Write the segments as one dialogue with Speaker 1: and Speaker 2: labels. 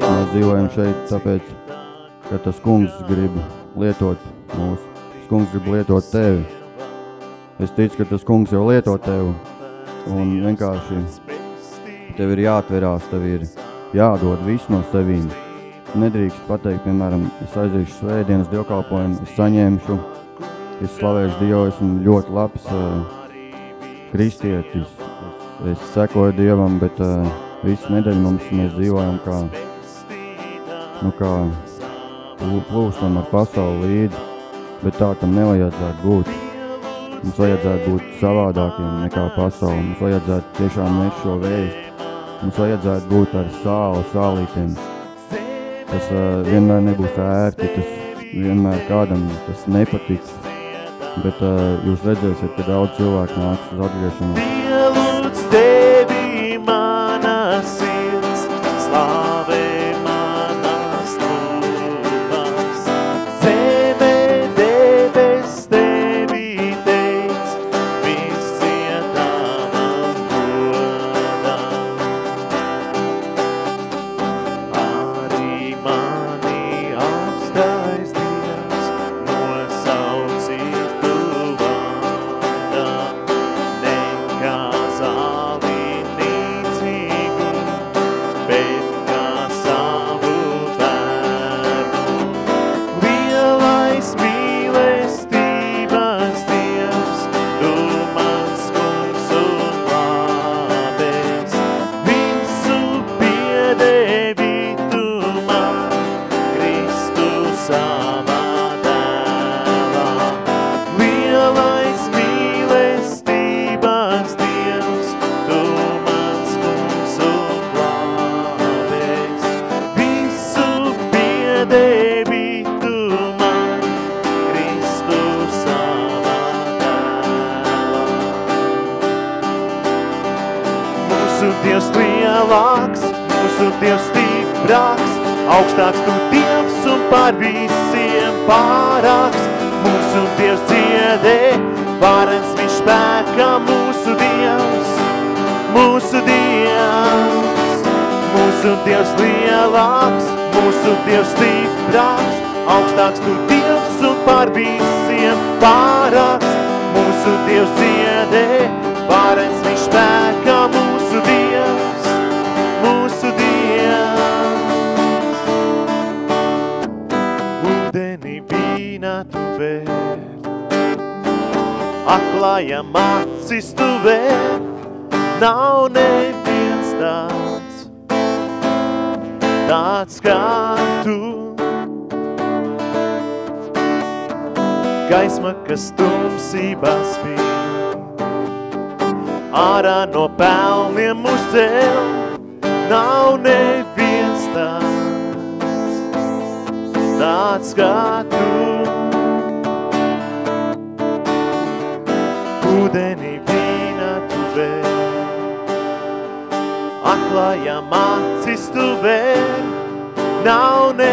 Speaker 1: Mēs dzīvojam šeit tāpēc, ka tas kungs grib lietot mūs. Tas kungs grib lietot tevi. Es ticu, ka tas kungs jau lieto tevi. Un vienkārši tev ir jāatverās, tev ir jādod viss no sevīm. Nedrīkst pateikt, piemēram, es aizīšu svētdienas dievkalpojumu, es saņemšu, es slavēšu Dievu, esmu ļoti labs uh, kristietis, es, es sekoju Dievam, bet uh, visu nedēļu mums mēs dzīvojam kā, nu kā plūstam ar pasauli līdzi, bet tā tam nevajadzētu būt. Mums vajadzētu būt savādākiem nekā pasauli, mums vajadzētu tiešām nest šo vēstu, mums vajadzētu būt ar sāli, sālītiem. Tas uh, vienmēr nebūs ērti, tas vienmēr kādam tas nepatiks, bet uh, jūs redzēsiet, ka daudz cilvēku nāks uz atgriešanos.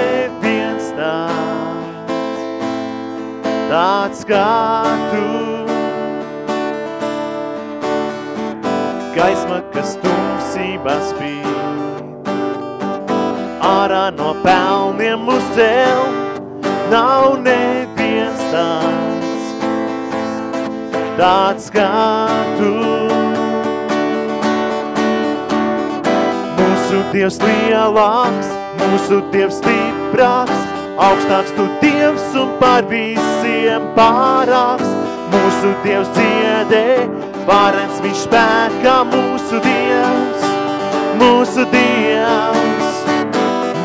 Speaker 2: Neviens tāds, tāds kā tu. Gaisma, kas tumsībā spīd, ārā no pelniem uzcēl, nav neviens tāds, tāds kā tu. Mūsu Dievs lielāks, mūsu Dievs stiprāks, augstāks tu Dievs un par visiem pārāks. Mūsu Dievs dziedē, varens viņš spēkā, mūsu Dievs, mūsu Dievs.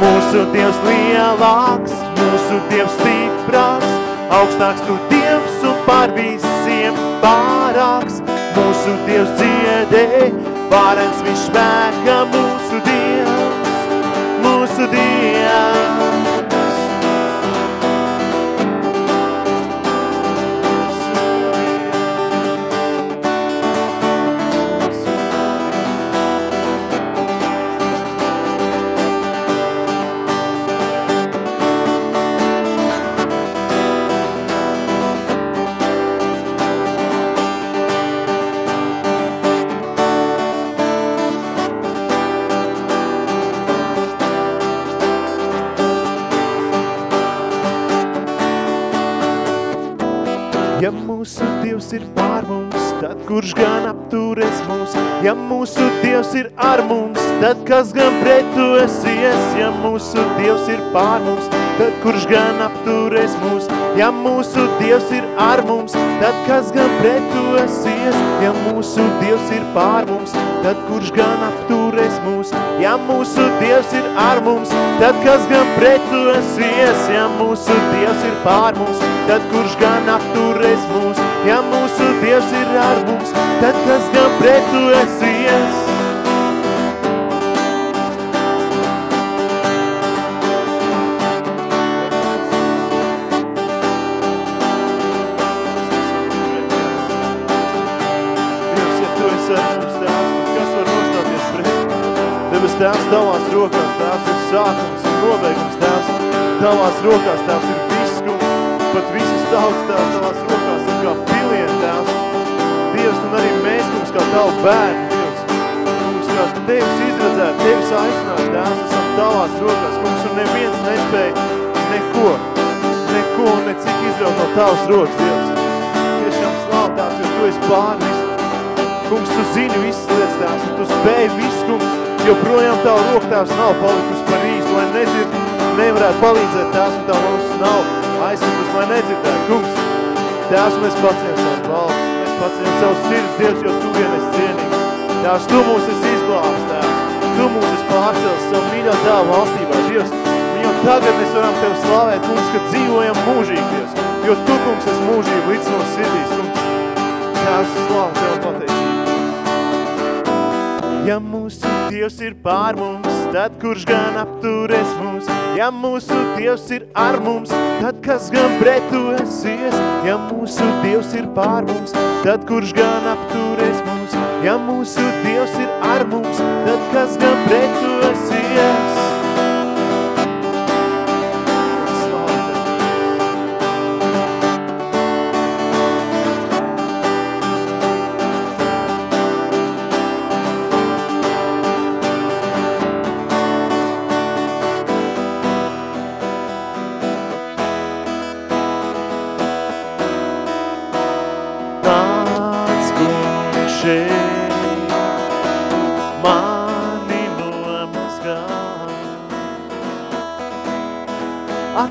Speaker 2: Mūsu Dievs lielāks, mūsu Dievs stiprāks, augstāks tu Dievs un par visiem pārāks. Mūsu Dievs dziedē, varens viņš spēkā, mūsu Dievs,
Speaker 1: ir pār mums, tad kurš gan apturēs mūs? Ja mūsu Dievs ir ar mums, tad kas gan pret tu esies? Ja mūsu Dievs ir pār mums, tad kurš gan apturēs mūs? Ja mūsu Dievs ir ar mums, tad kas gan pret tu esies? Ja mūsu Dievs ir pār mums, tad kurš gan apturēs mūs? Ja mūsu Dievs ir ar mums, tad kas gan pret tu esies? Ja mūsu Dievs ir pār mums, tad kurš gan apturēs mūs? Ja mūsu Dievs ir ar mums, tad kas gan pret tu esi ar mums, Tēvs, tavās rokās, Tēvs, ir sākums un nobeigums, Tēvs. Tavās rokās, Tēvs, ir viss, pat visas tautas, Tēvs, tavās rokās ir kā un arī mēs, kungs, kā tavu bērnu, Dievs. Kungs, kā Tevis izredzēt, Tevis aicināt, Tēvs, esam tavās rokās, kungs, un neviens nespēja neko, neko un necik izraut no tavas rokas, Dievs. Tiešām slav Tēvs, jo Tu esi pār visu. Kungs, Tu zini visas lietas, Tēvs, un Tu spēj visu, kungs, jo projām Tavu roku, Tēvs, nav palikusi par īstu, lai nedzird, nevarētu palīdzēt, Tēvs, un Tavu mums nav aizskatus, lai nedzirdētu, kungs. Tēvs, mēs paciem savas paciem savus sirds, Dievs, jo Tu vien esi cienīgs. Tēvs, Tu mūs esi izglābs, Tēvs, Tu mūs esi pārcēlis savu mīļo Tēvu valstībā, Dievs. Un jau tagad mēs varam Tev slavēt, kungs, ka dzīvojam mūžīgi, Dievs, jo Tu, kungs, esi mūžīgi līdz no sirdīs, kungs. Tēvs, slavu Tev pateicību. Ja mūsu Dievs ir pār mums, tad kurš gan apturēs mūs? Ja mūsu Dievs ir ar mums, tad kas gan pret tu esies? Ja mūsu Dievs ir pār mums, tad kurš gan apturēs mūs? Ja mūsu Dievs ir ar mums, tad kas gan pret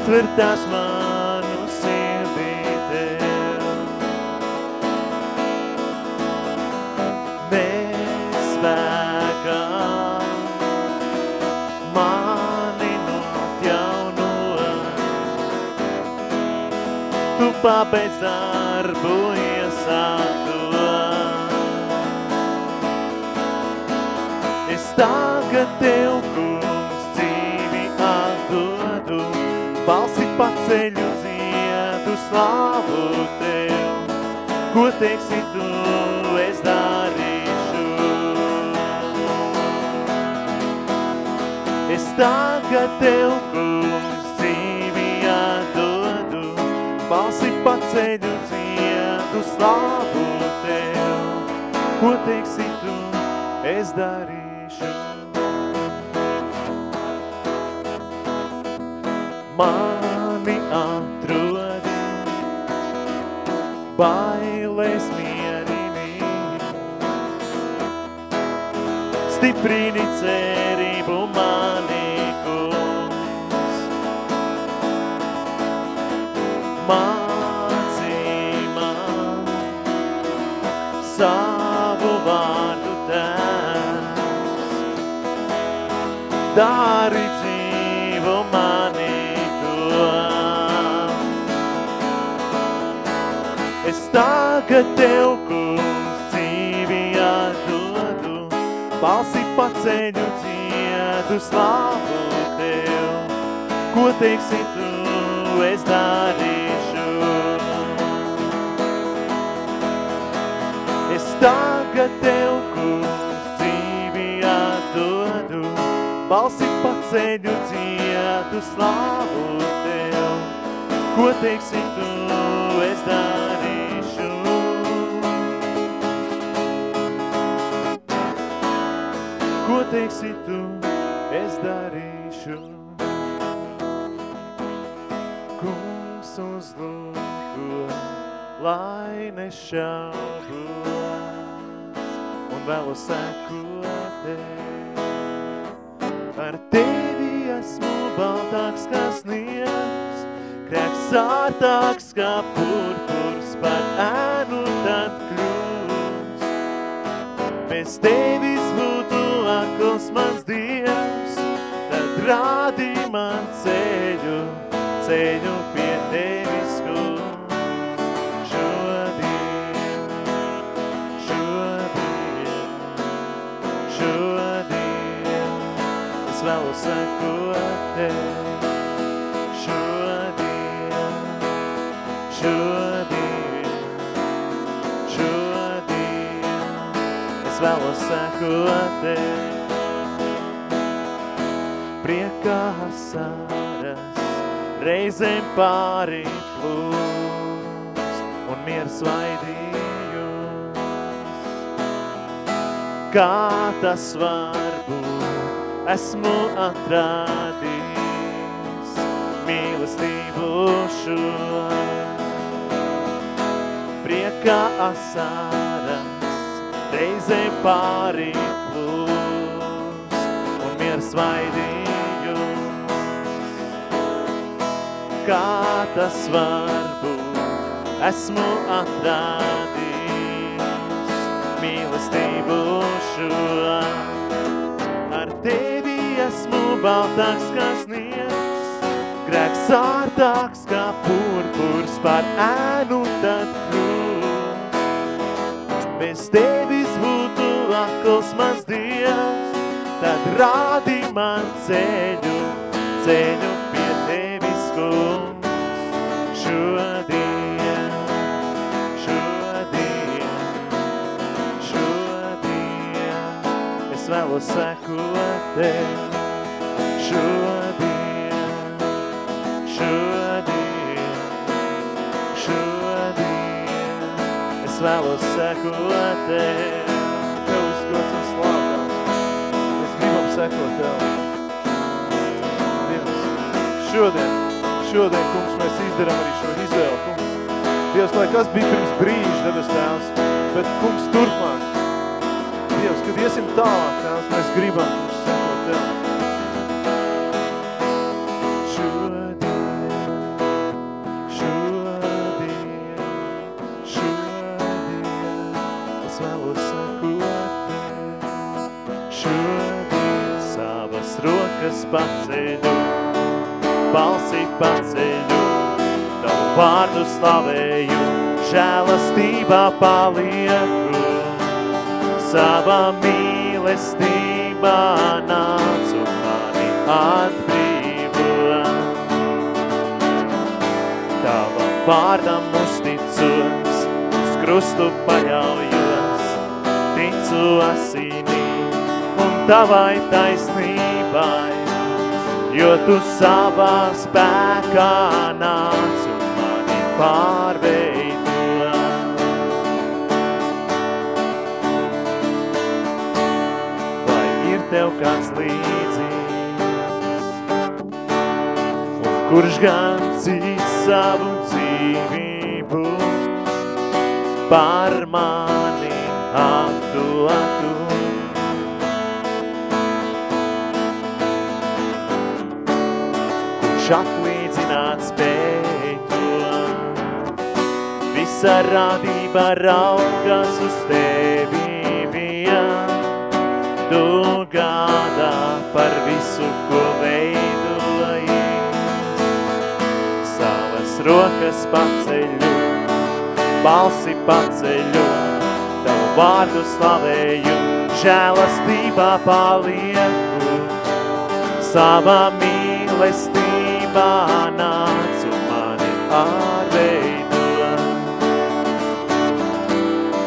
Speaker 1: fantasma bailēs mierini, stiprini cerību mani, kungs. Mācī man savu vārdu tēvs, dari tagad tev, kungs, dzīvi atdodu, balsi paceļu dziedu slavu tev. Ko teiksi tu, es darīšu. Es tagad tev, kungs, dzīvi atdodu, balsi paceļu dziedu slavu tev. Ko teiksi tu, es darīšu. Ko teiksi tu, es darīšu. Kungs uzlūko lai nešaubos, un vēlu sekot tev. Ar tevi esmu baltāks kā sniegs, krēks sārtāks kā purpurs, par ēnu tad kļūs. Bez tevis rādi man ceļu, ceļu pie tevis, kungs. Šodien, šodien, šodien, es vēlu sekot tev. Šodien, šodien, šodien, es vēlu sekot tev. Priekā saras, reizēm pāri plūst, un miers vaidījums. Kā tas var būt, esmu atradījis mīlestību šo. Priekā asaras, reizē pāri plūst, un miers vaidījums. Kā tas var būt, esmu atradījis mīlestību šo. Ar tevi esmu baltāks kā sniegs, grēks sārtāks kā purpurs par ēnu tad kļūst. Bez tevis būtu akls mans dievs, tad rādi man ceļu, ceļu vēlu sekot tev. Šodien, šodien, šodien, es vēlu sekot tev. Viss gods un slāvās. Mēs gribam sekot tev. Dievs, šodien, šodien, kungs, mēs izdarām arī šo izvēlu, kungs. Dievs, lai kas bija pirms brīža, debes tēvs, bet, kungs, turpmāk. Dievs, kad iesim tālāk, tēvs, mēs gribam, sekot tev. Rokas paceļu, balsi paceļu, tavu vārdu slavēju, žēlastībā palieku. Sava mīlestībā nāc un mani atbrīvo. Tavam vārdam uzticos, uz krustu paļaujos, ticu asinī un tavai taisnībai, jo tu savā spēkā nāc un mani pārveido. Tev kāds līdzīgs, un kurš gan cits savu dzīvību par mani atdotu? Kurš atlīdzināt spēj to? Visa radība raugas uz tevi paceļu, balsi paceļu, tavu vārdu slavēju, žēlastībā palieku. Savā mīlestībā nāc un mani ārveido.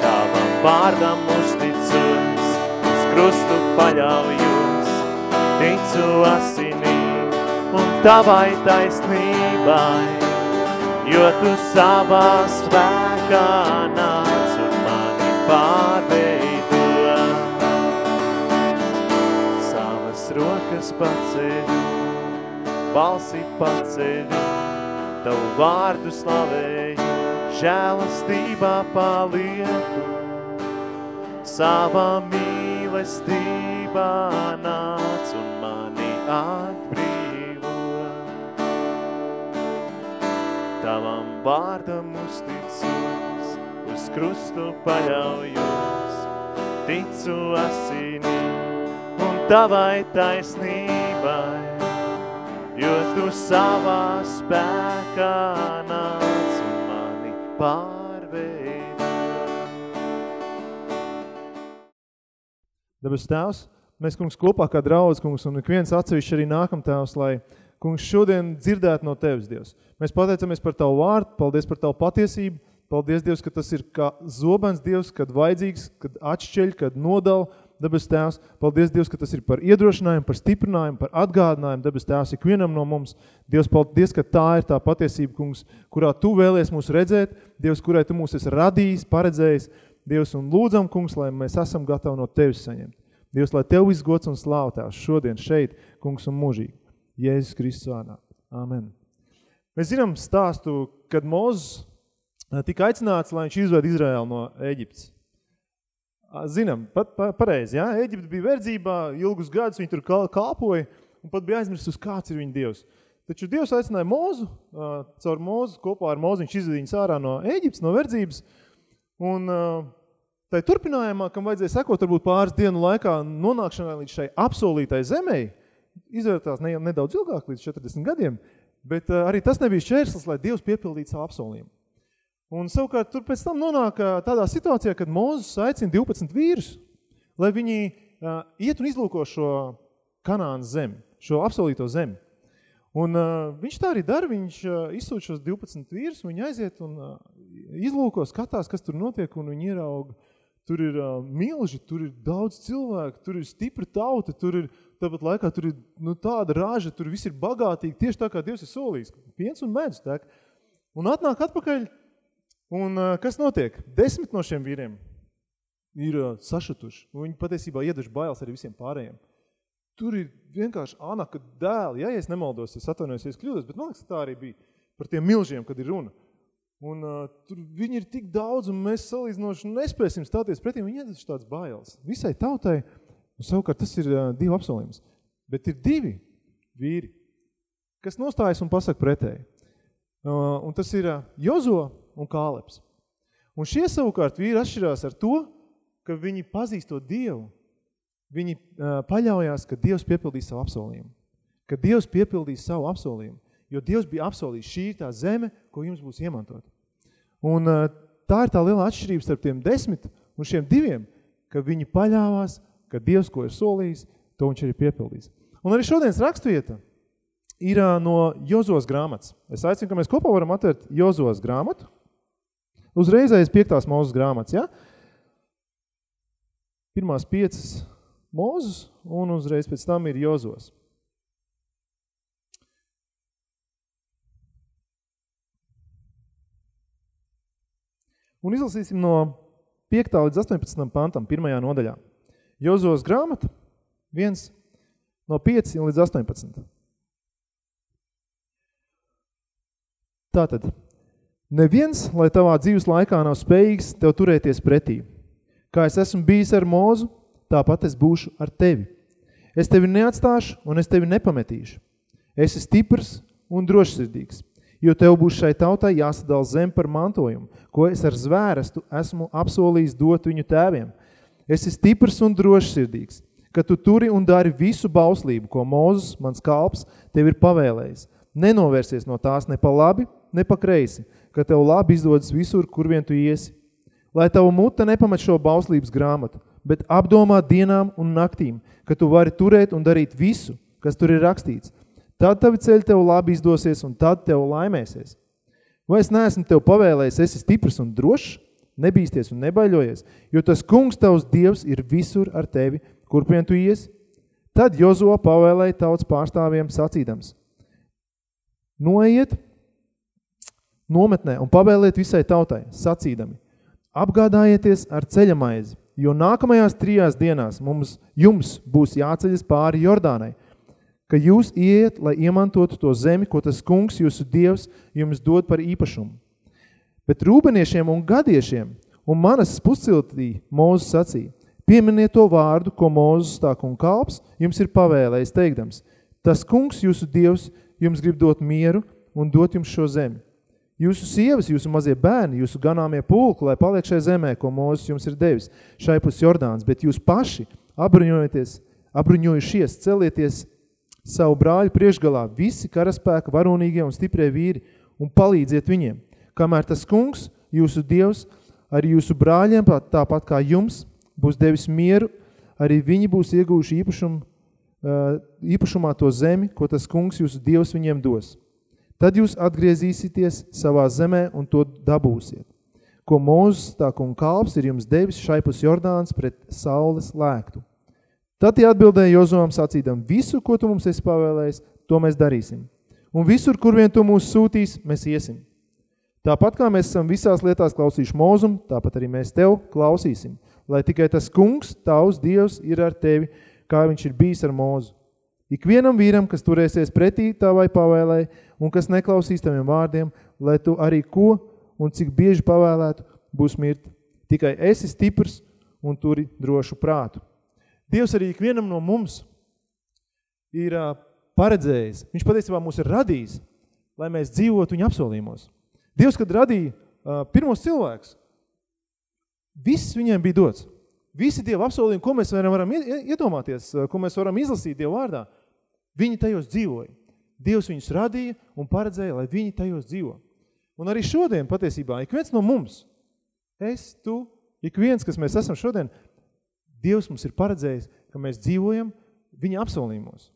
Speaker 1: Tavam vārdam uzticos, uz krustu paļaujos, ticu asinī un tavai taisnībai, jo tu savā spēkā nāc un mani pārveido. Savas rokas paceļu, balsi paceļu, tavu vārdu slavēju,
Speaker 2: žēlastībā palieku, savā mīlestībā nāc un mani atbrīvo. Vārdam uzticos, uz krustu paļaujos, ticu asinīm un tavai taisnībai, jo tu savā spēkā nāc un mani pārveido.
Speaker 1: Debes Tēvs, mēs, kungs, kopā kā draudz, kungs, un ik viens atsevišķi arī nākam Tēvs, lai, kungs, šodien dzirdētu no Tevis, Dievs. Mēs pateicamies par Tavu vārdu, paldies par Tavu patiesību, paldies, Dievs, ka tas ir kā zobens, Dievs, kad vajadzīgs, kad atšķeļ, kad nodala, debes Tēvs. Paldies, Dievs, ka tas ir par iedrošinājumu, par stiprinājumu, par atgādinājumu, debes Tēvs, ikvienam no mums. Dievs, paldies, ka tā ir tā patiesība, kungs, kurā Tu vēlies mūs redzēt, Dievs, kurai Tu mūs esi radījis, paredzējis, Dievs, un lūdzam, kungs, lai mēs esam gatavi no Tevis saņemt. Dievs, lai Tev viss gods un slāv Tēvs šodien, šeit, kungs un mūžīgi. Jēzus Kristus vārdā. Amen. Mēs zinām stāstu, kad Mozes tika aicināts, lai viņš izved Izraēlu no Eģiptes. Zinām, pat pa, pareizi, jā, Eģipte bija verdzībā, ilgus gadus viņi tur kalpoja, un pat bija aizmirstus, kāds ir viņa Dievs. Taču Dievs aicināja Mozu, caur Mozu, kopā ar Mozu viņš izved viņus ārā no Eģiptes, no verdzības, un tai turpinājumā, kam vajadzēja sekot varbūt pāris dienu laikā nonākšanai līdz šai apsolītai zemei, izvērtās ne, nedaudz ilgāk, līdz 40 gadiem, bet arī tas nebija šķērslis, lai Dievs piepildītu savu apsolījumu. Un savukārt tur pēc tam nonāk tādā situācijā, kad Mūzes aicina 12 vīrus, lai viņi uh, iet un izlūko šo Kanānas zemi, šo apsolīto zemi. Un uh, viņš tā arī dara, viņš uh, izsūt šos 12 vīrus, viņi aiziet un uh, izlūko, skatās, kas tur notiek, un viņi ierauga, tur ir uh, milži, tur ir daudz cilvēku, tur ir stipra tauta, tur ir, tāpat laikā tur ir nu, tāda rāža, tur viss ir bagātīgi, tieši tā kā Dievs ir solījis, piens un medus tek. Un atnāk atpakaļ Un kas notiek? Desmit no šiem vīriem ir sašutuši. Viņi patiesībā ieduši bailes arī visiem pārējiem. Tur ir vienkārši Anaka dēli, ja, ja es nemaldos, es atvainojos, ja es kļūdos, bet man liekas, tā arī bija par tiem milžiem, kad ir runa. Un uh, tur viņi ir tik daudz, un mēs salīdzinoši nespēsim stāties pretī, viņi ieduši tāds bailes. Visai tautai, un savukārt tas ir uh, divi apsolījums. Bet ir divi vīri, kas nostājas un pasaka pretēji. Uh, un tas ir uh, Jozo un Kāleps. Un šie savukārt vīri atšķirās ar to, ka viņi pazīst to Dievu. Viņi uh, paļaujās, ka Dievs piepildīs savu apsolījumu. Ka Dievs piepildīs savu apsolījumu. Jo Dievs bija apsolījis, šī ir tā zeme, ko jums būs iemantot. Un uh, tā ir tā liela atšķirība starp tiem desmit un šiem diviem, ka viņi paļāvās, ka Dievs, ko ir solījis, to viņš arī piepildīs. Un arī šodienas rakstvieta ir no Jozos grāmatas. Es aicinu, ka mēs kopā varam atvērt Jozos grāmatu. Uzreiz aiz piektās mūzes grāmatas, ja? Pirmās piecas mūzes un uzreiz pēc tam ir Jozos. Un izlasīsim no 5. līdz 18. pantam, pirmajā nodaļā. Jozos grāmata, 1 no 5 līdz 18. Tātad, Neviens, lai tavā dzīves laikā nav spējīgs tev turēties pretī. Kā es esmu bijis ar mūzu, tāpat es būšu ar tevi. Es tevi neatstāšu un es tevi nepametīšu. Esi stiprs un drošsirdīgs, jo tev būs šai tautai jāsadala zem par mantojumu, ko es ar zvērestu esmu apsolījis dot viņu tēviem. Esi stiprs un drošsirdīgs, ka tu turi un dari visu bauslību, ko Mūzes, mans kalps, tev ir pavēlējis. Nenovērsies no tās ne pa labi, ne pa kreisi, ka tev labi izdodas visur, kur vien tu iesi. Lai tavu mute nepamet šo bauslības grāmatu, bet apdomā dienām un naktīm, ka tu vari turēt un darīt visu, kas tur ir rakstīts. Tad tavi ceļi tev labi izdosies un tad tev laimēsies. Vai es neesmu tev pavēlējis, esi stiprs un drošs, nebīsties un nebaiļojies, jo tas kungs tavs dievs ir visur ar tevi, kurpien tu iesi? Tad Jozo pavēlēja tautas pārstāvjiem sacīdams. Noiet nometnē un pavēliet visai tautai, sacīdami, apgādājieties ar ceļamaizi, jo nākamajās trijās dienās mums, jums būs jāceļas pāri Jordānai, ka jūs iet, lai iemantotu to zemi, ko tas kungs, jūsu dievs, jums dod par īpašumu. Bet rūbeniešiem un gadiešiem un manas pusciltī Mūzes sacīja, pieminiet to vārdu, ko Mūzes tā un kalps jums ir pavēlējis teikdams. Tas kungs, jūsu dievs, jums grib dot mieru un dot jums šo zemi. Jūsu sievas, jūsu mazie bērni, jūsu ganāmie pulki, lai paliek šai zemē, ko Mūzes jums ir devis, šai pus Jordāns, bet jūs paši abruņojoties, abruņojušies, celieties savu brāļu priekšgalā, visi karaspēka varonīgie un stiprie vīri, un palīdziet viņiem, kamēr tas kungs, jūsu dievs, arī jūsu brāļiem, tāpat kā jums, būs devis mieru, arī viņi būs iegūši īpašumu, īpašumā to zemi, ko tas kungs jūsu dievs viņiem dos. Tad jūs atgriezīsieties savā zemē un to dabūsiet, ko Mūzes tā un kalps ir jums devis šai pus Jordāns pret saules lēktu. Tad tie atbildēja Jozovam sacīdam, visu, ko tu mums esi pavēlējis, to mēs darīsim. Un visur, kur vien tu mūs sūtīs, mēs iesim. Tāpat kā mēs esam visās lietās klausījuši mūzumu, tāpat arī mēs tev klausīsim, lai tikai tas kungs, tavs Dievs, ir ar tevi, kā viņš ir bijis ar mūzu. Ikvienam vīram, kas turēsies pretī tavai pavēlē un kas neklausīs taviem vārdiem, lai tu arī ko un cik bieži pavēlētu, būs mirt. Tikai esi stiprs un turi drošu prātu. Dievs arī ikvienam no mums ir paredzējis. Viņš patiesībā mūs ir radījis, lai mēs dzīvotu viņa apsolījumos. Dievs, kad radīja uh, pirmos cilvēkus, viss viņiem bija dots. Visi Dieva apsolījumi, ko mēs varam, varam iedomāties, ko mēs varam izlasīt Dieva vārdā, viņi tajos dzīvoja. Dievs viņus radīja un paredzēja, lai viņi tajos dzīvo. Un arī šodien patiesībā, ik viens no mums, es, tu, ik viens, kas mēs esam šodien, Dievs mums ir paredzējis, ka mēs dzīvojam viņa apsolījumos.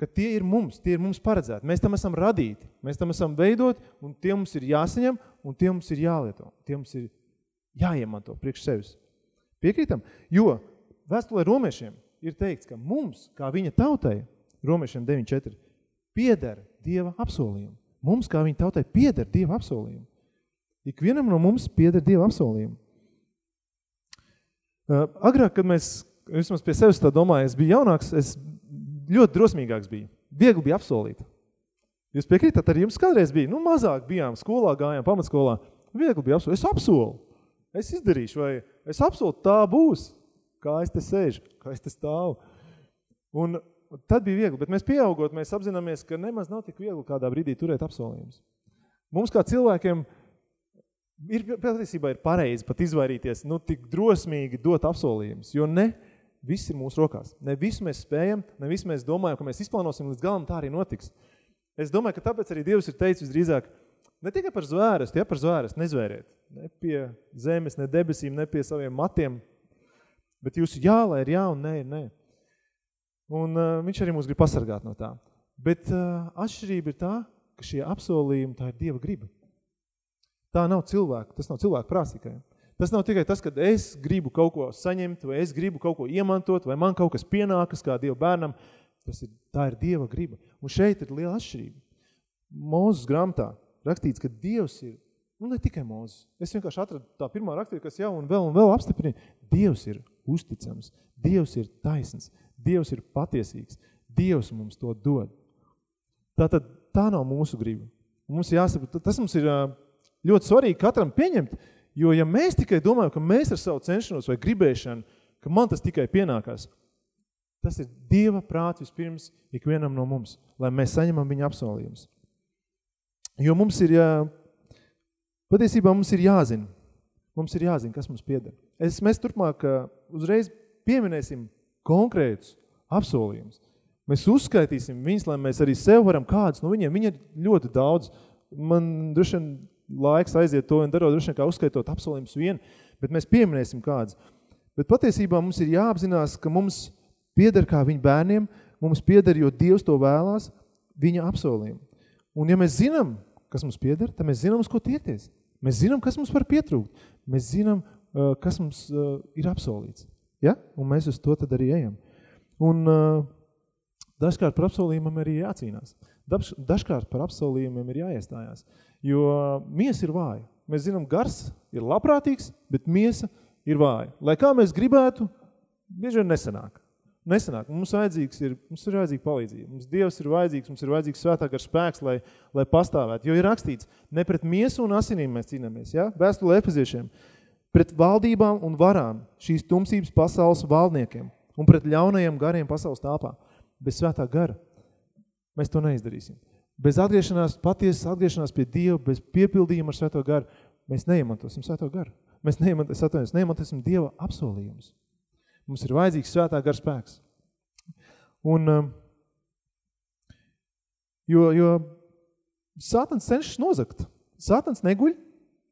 Speaker 1: Ka tie ir mums, tie ir mums paredzēti. Mēs tam esam radīti, mēs tam esam veidot, un tie mums ir jāsaņem, un tie mums ir jālieto. Tie mums ir jāiemanto priekš sevis. Piekrītam? Jo vēstulē romiešiem ir teikts, ka mums, kā viņa tautai, romiešiem 9.4, pieder Dieva apsolījumu. Mums, kā viņa tautai, pieder Dieva apsolījumu. Ikvienam no mums pieder Dieva apsolījumu. Agrāk, kad mēs, vismaz pie sevis tā domāju, es biju jaunāks, es ļoti drosmīgāks biju. Viegli bija apsolīt. Jūs piekrītat, arī jums kādreiz bija, nu mazāk bijām, skolā gājām, pamatskolā. Viegli bija apsolīt. Es apsolu. Es izdarīšu, vai es apsolu, tā būs. Kā es te sēžu, kā es te stāvu. Un tad bija viegli, bet mēs pieaugot, mēs apzināmies, ka nemaz nav tik viegli kādā brīdī turēt apsolījumus. Mums kā cilvēkiem ir patiesībā ir pareizi pat izvairīties, nu tik drosmīgi dot apsolījumus, jo ne viss ir mūsu rokās. Ne visu mēs spējam, ne visu mēs domājam, ka mēs izplānosim līdz galam, tā arī notiks. Es domāju, ka tāpēc arī Dievs ir teicis drīzāk, ne tikai par zvēres, ja par zvēres nezvēriet, ne pie zemes, ne debesīm, ne pie saviem matiem, bet jūsu jā, lai ir jā un nē, ir nē. Un uh, viņš arī mūs grib pasargāt no tā. Bet uh, atšķirība ir tā, ka šie apsolījumi, tā ir Dieva griba. Tā nav cilvēka, tas nav cilvēka prāts tikai. Tas nav tikai tas, ka es gribu kaut ko saņemt, vai es gribu kaut ko iemantot, vai man kaut kas pienākas kā Dieva bērnam. Tas ir, tā ir Dieva griba. Un šeit ir liela atšķirība. Mūzes grāmatā rakstīts, ka Dievs ir, nu ne tikai Mūzes. Es vienkārši atradu tā pirmā rakstīja, kas jau un vēl un vēl apstiprina. Dievs ir uzticams, Dievs ir taisns, Dievs ir patiesīgs, Dievs mums to dod. Tātad tā nav mūsu griba. Mums jāsaprot, tas mums ir ļoti svarīgi katram pieņemt, Jo ja mēs tikai domājam, ka mēs ar savu cenšanos vai gribēšanu, ka man tas tikai pienākās, tas ir Dieva prāts vispirms ikvienam no mums, lai mēs saņemam viņa apsolījumus. Jo mums ir, jā, patiesībā mums ir jāzina, mums ir jāzina, kas mums pieder. Es, mēs turpmāk uzreiz pieminēsim konkrētus apsolījumus. Mēs uzskaitīsim viņus, lai mēs arī sev varam kādus, no viņiem viņi ir ļoti daudz. Man droši vien laiks aiziet to un darot, droši vien kā uzskaitot apsolījumus vien, bet mēs pieminēsim kāds. Bet patiesībā mums ir jāapzinās, ka mums pieder kā viņa bērniem, mums pieder, jo Dievs to vēlās, viņa apsolījumu. Un ja mēs zinām, kas mums pieder, tad mēs zinām, uz ko tiekties. Mēs zinām, kas mums var pietrūkt. Mēs zinām, uh, kas mums uh, ir apsolīts. Ja? Un mēs uz to tad arī ejam. Un uh, dažkārt par apsolījumam arī jācīnās. Dažkārt par apsolījumiem ir jāiestājās. Jo miesa ir vāja. Mēs zinām, gars ir labprātīgs, bet miesa ir vāja. Lai kā mēs gribētu, bieži vien nesanāk. nesanāk. Mums, vajadzīgs ir, mums ir vajadzīga palīdzība. Mums Dievs ir vajadzīgs, mums ir vajadzīgs svētāk ar spēks, lai, lai pastāvētu. Jo ir rakstīts, ne pret miesu un asinīm mēs cīnāmies, ja? Vēstule efiziešiem. Pret valdībām un varām šīs tumsības pasaules valdniekiem un pret ļaunajiem gariem pasaules tāpā. Bez svētā gara mēs to neizdarīsim. Bez atgriešanās, patiesas atgriešanās pie Dieva, bez piepildījuma ar svēto garu, mēs neiemantosim svēto garu. Mēs neiemantosim, neiemantosim Dieva apsolījumus. Mums ir vajadzīgs svētā gara spēks. Un, um, jo, jo Sātans cenšas nozakt. Sātans neguļ,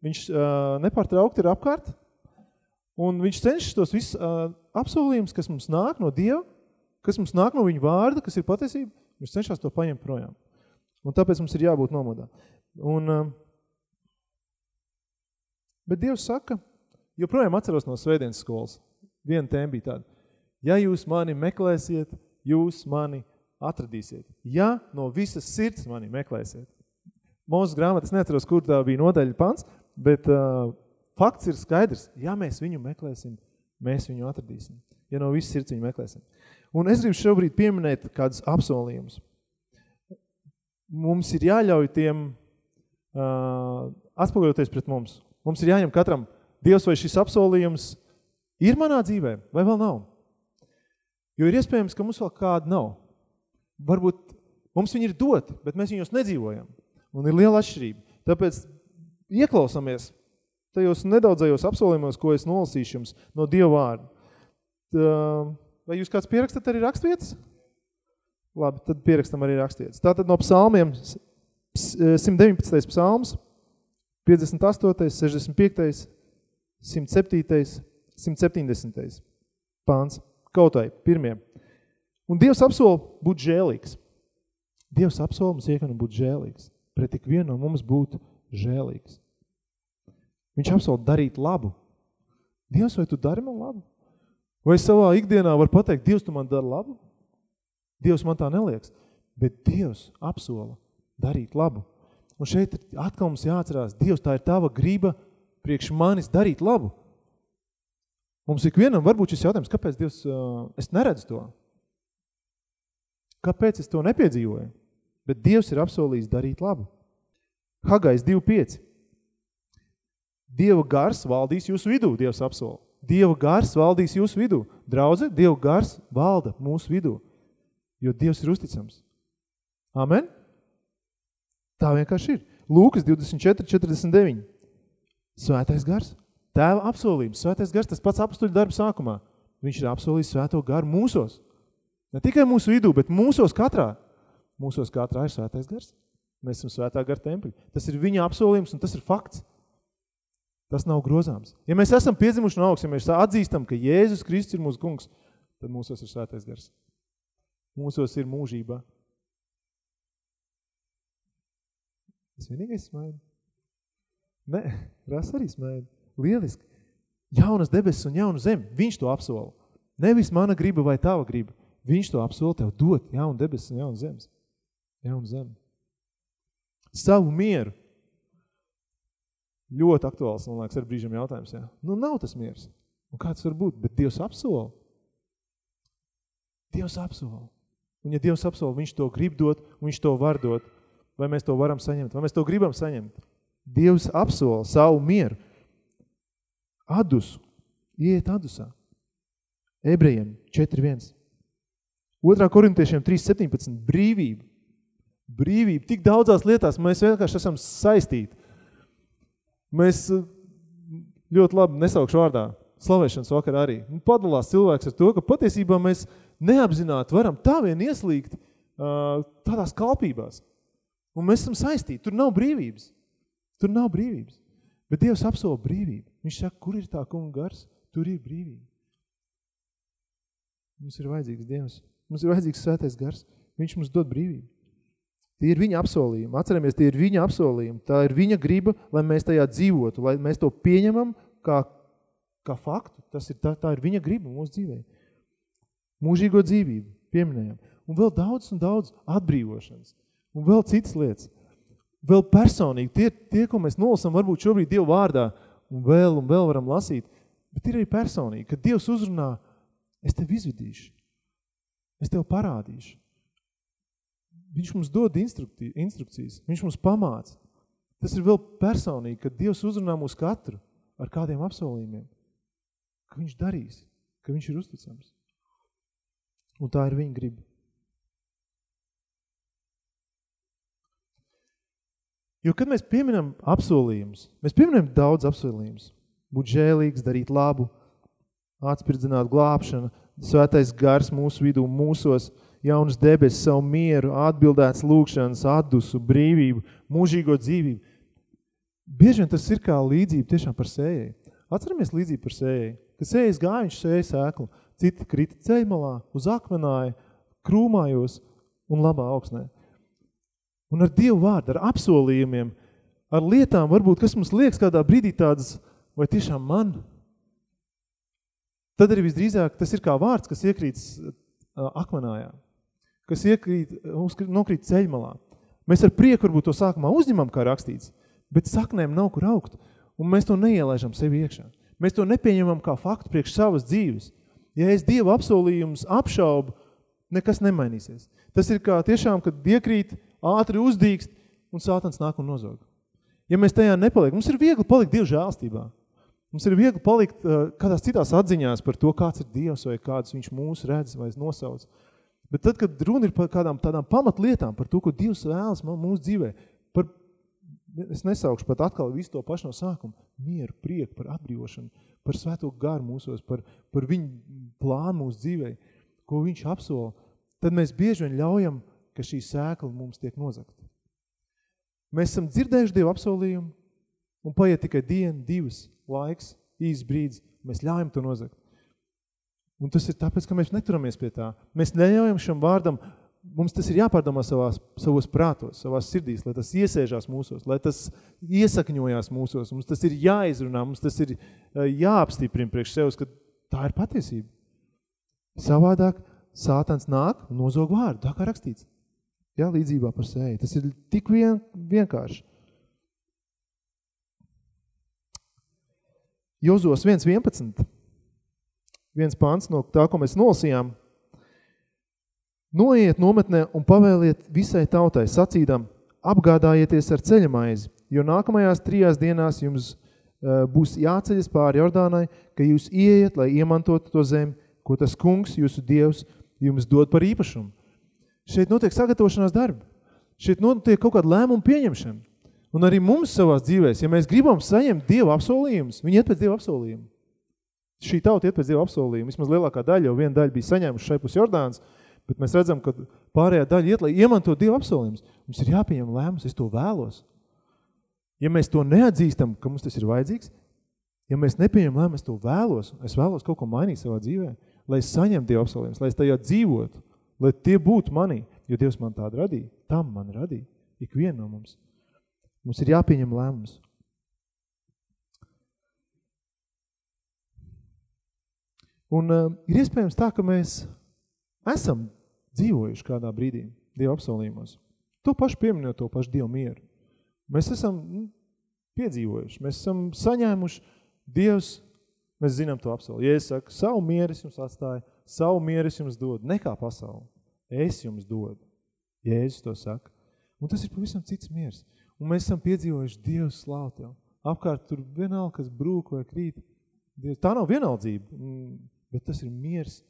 Speaker 1: viņš uh, nepārtraukti ir apkārt, un viņš cenšas tos visus uh, apsolījumus, kas mums nāk no Dieva, kas mums nāk no viņa vārda, kas ir patiesība, viņš cenšas to paņemt projām. Un tāpēc mums ir jābūt nomodā. Un, uh, bet Dievs saka, joprojām atceros no svētdienas skolas, viena tēma bija tāda. Ja jūs mani meklēsiet, jūs mani atradīsiet. Ja no visas sirds mani meklēsiet. Mūsu grāmatas neatceros, kur tā bija nodaļa pants, bet uh, fakts ir skaidrs. Ja mēs viņu meklēsim, mēs viņu atradīsim. Ja no visas sirds viņu meklēsim. Un es gribu šobrīd pieminēt kādus apsolījumus. Mums ir jāļauj tiem uh, atspoguļoties pret mums. Mums ir jāņem katram Dievs vai šis apsolījums – Ir manā dzīvē vai vēl nav? Jo ir iespējams, ka mums vēl kāda nav. Varbūt mums viņi ir doti, bet mēs viņos nedzīvojam. Un ir liela atšķirība. Tāpēc ieklausamies tajos nedaudzajos apsolījumos, ko es nolasīšu jums no Dieva vārda. Tā, vai jūs kāds pierakstat arī rakstvietas? Labi, tad pierakstam arī rakstvietas. Tātad no psalmiem 119. psalms, 58., 65., 107., 170. pāns, kautai, pirmie. Un Dievs apsola būt žēlīgs. Dievs apsola mums iekanu būt žēlīgs. Pret tik vienu no mums būt žēlīgs. Viņš apsola darīt labu. Dievs, vai tu dari man labu? Vai savā ikdienā var pateikt, Dievs, tu man dari labu? Dievs man tā neliekas. Bet Dievs apsola darīt labu. Un šeit atkal mums jāatcerās, Dievs, tā ir tava grība priekš manis darīt labu. Mums ikvienam varbūt šis jautājums, kāpēc Dievs, es neredzu to? Kāpēc es to nepiedzīvoju? Bet Dievs ir apsolījis darīt labu. Hagais 2.5. Dieva gars valdīs jūsu vidū, Dievs apsola. Dieva gars valdīs jūsu vidū. Draudze, Dieva gars valda mūsu vidū, jo Dievs ir uzticams. Amen? Tā vienkārši ir. Lūkas 24, 49. Svētais gars Tēva apsolības, svētais gars, tas pats apstuļu darba sākumā. Viņš ir apsolījis svēto garu mūsos. Ne tikai mūsu vidū, bet mūsos katrā. Mūsos katrā ir svētais gars. Mēs esam svētā gara tempļi. Tas ir viņa apsolījums un tas ir fakts. Tas nav grozāms. Ja mēs esam piedzimuši no augsts, ja mēs atzīstam, ka Jēzus Kristus ir mūsu kungs, tad mūsos ir svētais gars. Mūsos ir mūžībā. Es vienīgais smaidu. Nē, Ras arī smaidu. Lieliski. Jaunas debesis un jaunu zemi. Viņš to apsola. Nevis mana griba vai tava griba. Viņš to apsola tev dot jaunu debesis un jaunu zemes. Jaunu zemi. Savu mieru. Ļoti aktuāls, man liekas, ar brīžam jautājums. Jā. Nu, nav tas miers. Un kā tas var būt? Bet Dievs apsola. Dievs apsola. Un ja Dievs apsola, viņš to grib dot, viņš to var dot. Vai mēs to varam saņemt? Vai mēs to gribam saņemt? Dievs apsola savu mieru adusu, iet adusā. Ebrejiem 4.1. 2. korintiešiem 3.17. Brīvība. Brīvība. Tik daudzās lietās mēs vienkārši esam saistīti. Mēs eh, ļoti labi nesaukšu vārdā slavēšanas vakarā arī. Un padalās cilvēks ar to, ka patiesībā mēs neapzināti varam tā vien ieslīgt uh, tādās kalpībās. Un mēs esam saistīti. Tur nav brīvības. Tur nav brīvības. Bet Dievs apsola brīvību. Viņš saka, kur ir tā kunga gars? Tur ir brīvība. Mums ir vajadzīgs Dievs. Mums ir vajadzīgs svētais gars. Viņš mums dod brīvību. Tie ir viņa apsolījumi. Atceramies, tie ir viņa apsolījumi. Tā ir viņa griba, lai mēs tajā dzīvotu, lai mēs to pieņemam kā, kā faktu. Tas ir, tā, tā ir viņa griba mūsu dzīvē. Mūžīgo dzīvību pieminējam. Un vēl daudz un daudz atbrīvošanas. Un vēl citas lietas vēl personīgi, tie, tie, ko mēs nolasam, varbūt šobrīd Dievu vārdā, un vēl un vēl varam lasīt, bet ir arī personīgi, kad Dievs uzrunā, es tevi izvedīšu, Es tev parādīšu. Viņš mums dod instrukcijas, viņš mums pamāca. Tas ir vēl personīgi, kad Dievs uzrunā mūs katru ar kādiem apsolījumiem, ka viņš darīs, ka viņš ir uzticams. Un tā ir viņa griba. Jo, kad mēs pieminam apsolījumus, mēs pieminam daudz apsolījumus. Būt žēlīgs, darīt labu, atspirdzināt glābšanu, svētais gars mūsu vidū, mūsos, jaunas debesis, savu mieru, atbildēts lūkšanas, atdusu, brīvību, mūžīgo dzīvību. Bieži vien tas ir kā līdzība tiešām par sējai. Atceramies līdzību par sējai. Kad sējas gāja, viņš sēja sēklu, citi krita ceļmalā, uz akmenāja, krūmājos un labā augsnē. Un ar Dievu vārdu, ar apsolījumiem, ar lietām, varbūt, kas mums liekas kādā brīdī tādas, vai tiešām man? Tad arī visdrīzāk tas ir kā vārds, kas iekrīt uh, akmenājā, kas iekrīt, nokrīt ceļmalā. Mēs ar prieku varbūt to sākumā uzņemam, kā rakstīts, bet saknēm nav kur augt, un mēs to neielaižam sevi iekšā. Mēs to nepieņemam kā faktu priekš savas dzīves. Ja es Dievu apsolījumus apšaubu, nekas nemainīsies. Tas ir kā tiešām, kad iekrīt ātri uzdīkst, un sātans nāk un nozog. Ja mēs tajā nepaliekam, mums ir viegli palikt Dievu žēlstībā. Mums ir viegli palikt uh, kādās citās atziņās par to, kāds ir Dievs vai kāds viņš mūs redz vai nosauc. Bet tad, kad runa ir par kādām tādām pamatlietām, par to, ko Dievs vēlas mūsu dzīvē, par, es nesaukšu pat atkal visu to pašu no sākuma, mieru, prieku, par atbrīvošanu, par svēto garu mūsos, par, par viņu plānu mūsu dzīvē, ko viņš apsola, tad mēs bieži vien ļaujam ka šī sēkla mums tiek nozagta. Mēs esam dzirdējuši Dievu apsolījumu, un paiet tikai diena, divas, laiks, īs brīdis, mēs ļaujam to nozagt. Un tas ir tāpēc, ka mēs neturamies pie tā. Mēs neļaujam šam vārdam, mums tas ir jāpārdomā savās, savos prātos, savās sirdīs, lai tas iesēžās mūsos, lai tas iesakņojās mūsos, mums tas ir jāizrunā, mums tas ir jāapstiprina priekš sevs, ka tā ir patiesība. Savādāk sātans nāk un nozog vārdu, tā kā rakstīts. Ja, līdzībā par sēju. Tas ir tik vien, vienkārši. Jozos 1.11. Viens pants no tā, ko mēs nolasījām. Noiet nometnē un pavēliet visai tautai sacīdam, apgādājieties ar ceļamaizi, jo nākamajās trijās dienās jums uh, būs jāceļas pāri Jordānai, ka jūs ieiet, lai iemantotu to zemi, ko tas kungs, jūsu dievs, jums dod par īpašumu. Šeit notiek sagatavošanās darbi. Šeit notiek kaut kāda lēmuma pieņemšana. Un arī mums savās dzīvēs, ja mēs gribam saņemt Dieva apsolījumus, viņi iet pēc Dieva apsolījuma. Šī tauta iet pēc Dieva apsolījuma. Vismaz lielākā daļa, jo viena daļa bija saņēmuši šai pus Jordāns, bet mēs redzam, ka pārējā daļa iet, lai iemanto Dieva apsolījumus. Mums ir jāpieņem lēmums, es to vēlos. Ja mēs to neatzīstam, ka mums tas ir vajadzīgs, ja mēs nepieņem lēmumu, es to vēlos, es vēlos kaut ko mainīt savā dzīvē, lai es saņemtu Dieva apsolījumus, lai es tajā dzīvotu, lai tie būtu manī, jo Dievs man tādu radīja, tam man radīja, ikvienu no mums. Mums ir jāpieņem lēmums. Un uh, ir iespējams tā, ka mēs esam dzīvojuši kādā brīdī Dieva apsolījumos. To pašu pieminot, to pašu Dievu mieru. Mēs esam nu, piedzīvojuši, mēs esam saņēmuši Dievs, mēs zinām to apsolu. Ja es saku, savu mieru es jums atstāju, savu mieru es jums dodu, ne kā pasauli. Es jums dodu. Jēzus to saka. Un tas ir pavisam cits miers. Un mēs esam piedzīvojuši Dievu slāvu. Apkārt tur vienalga, kas brūk vai krīt. Dievs, tā nav vienaldzība, mm, bet tas ir miers,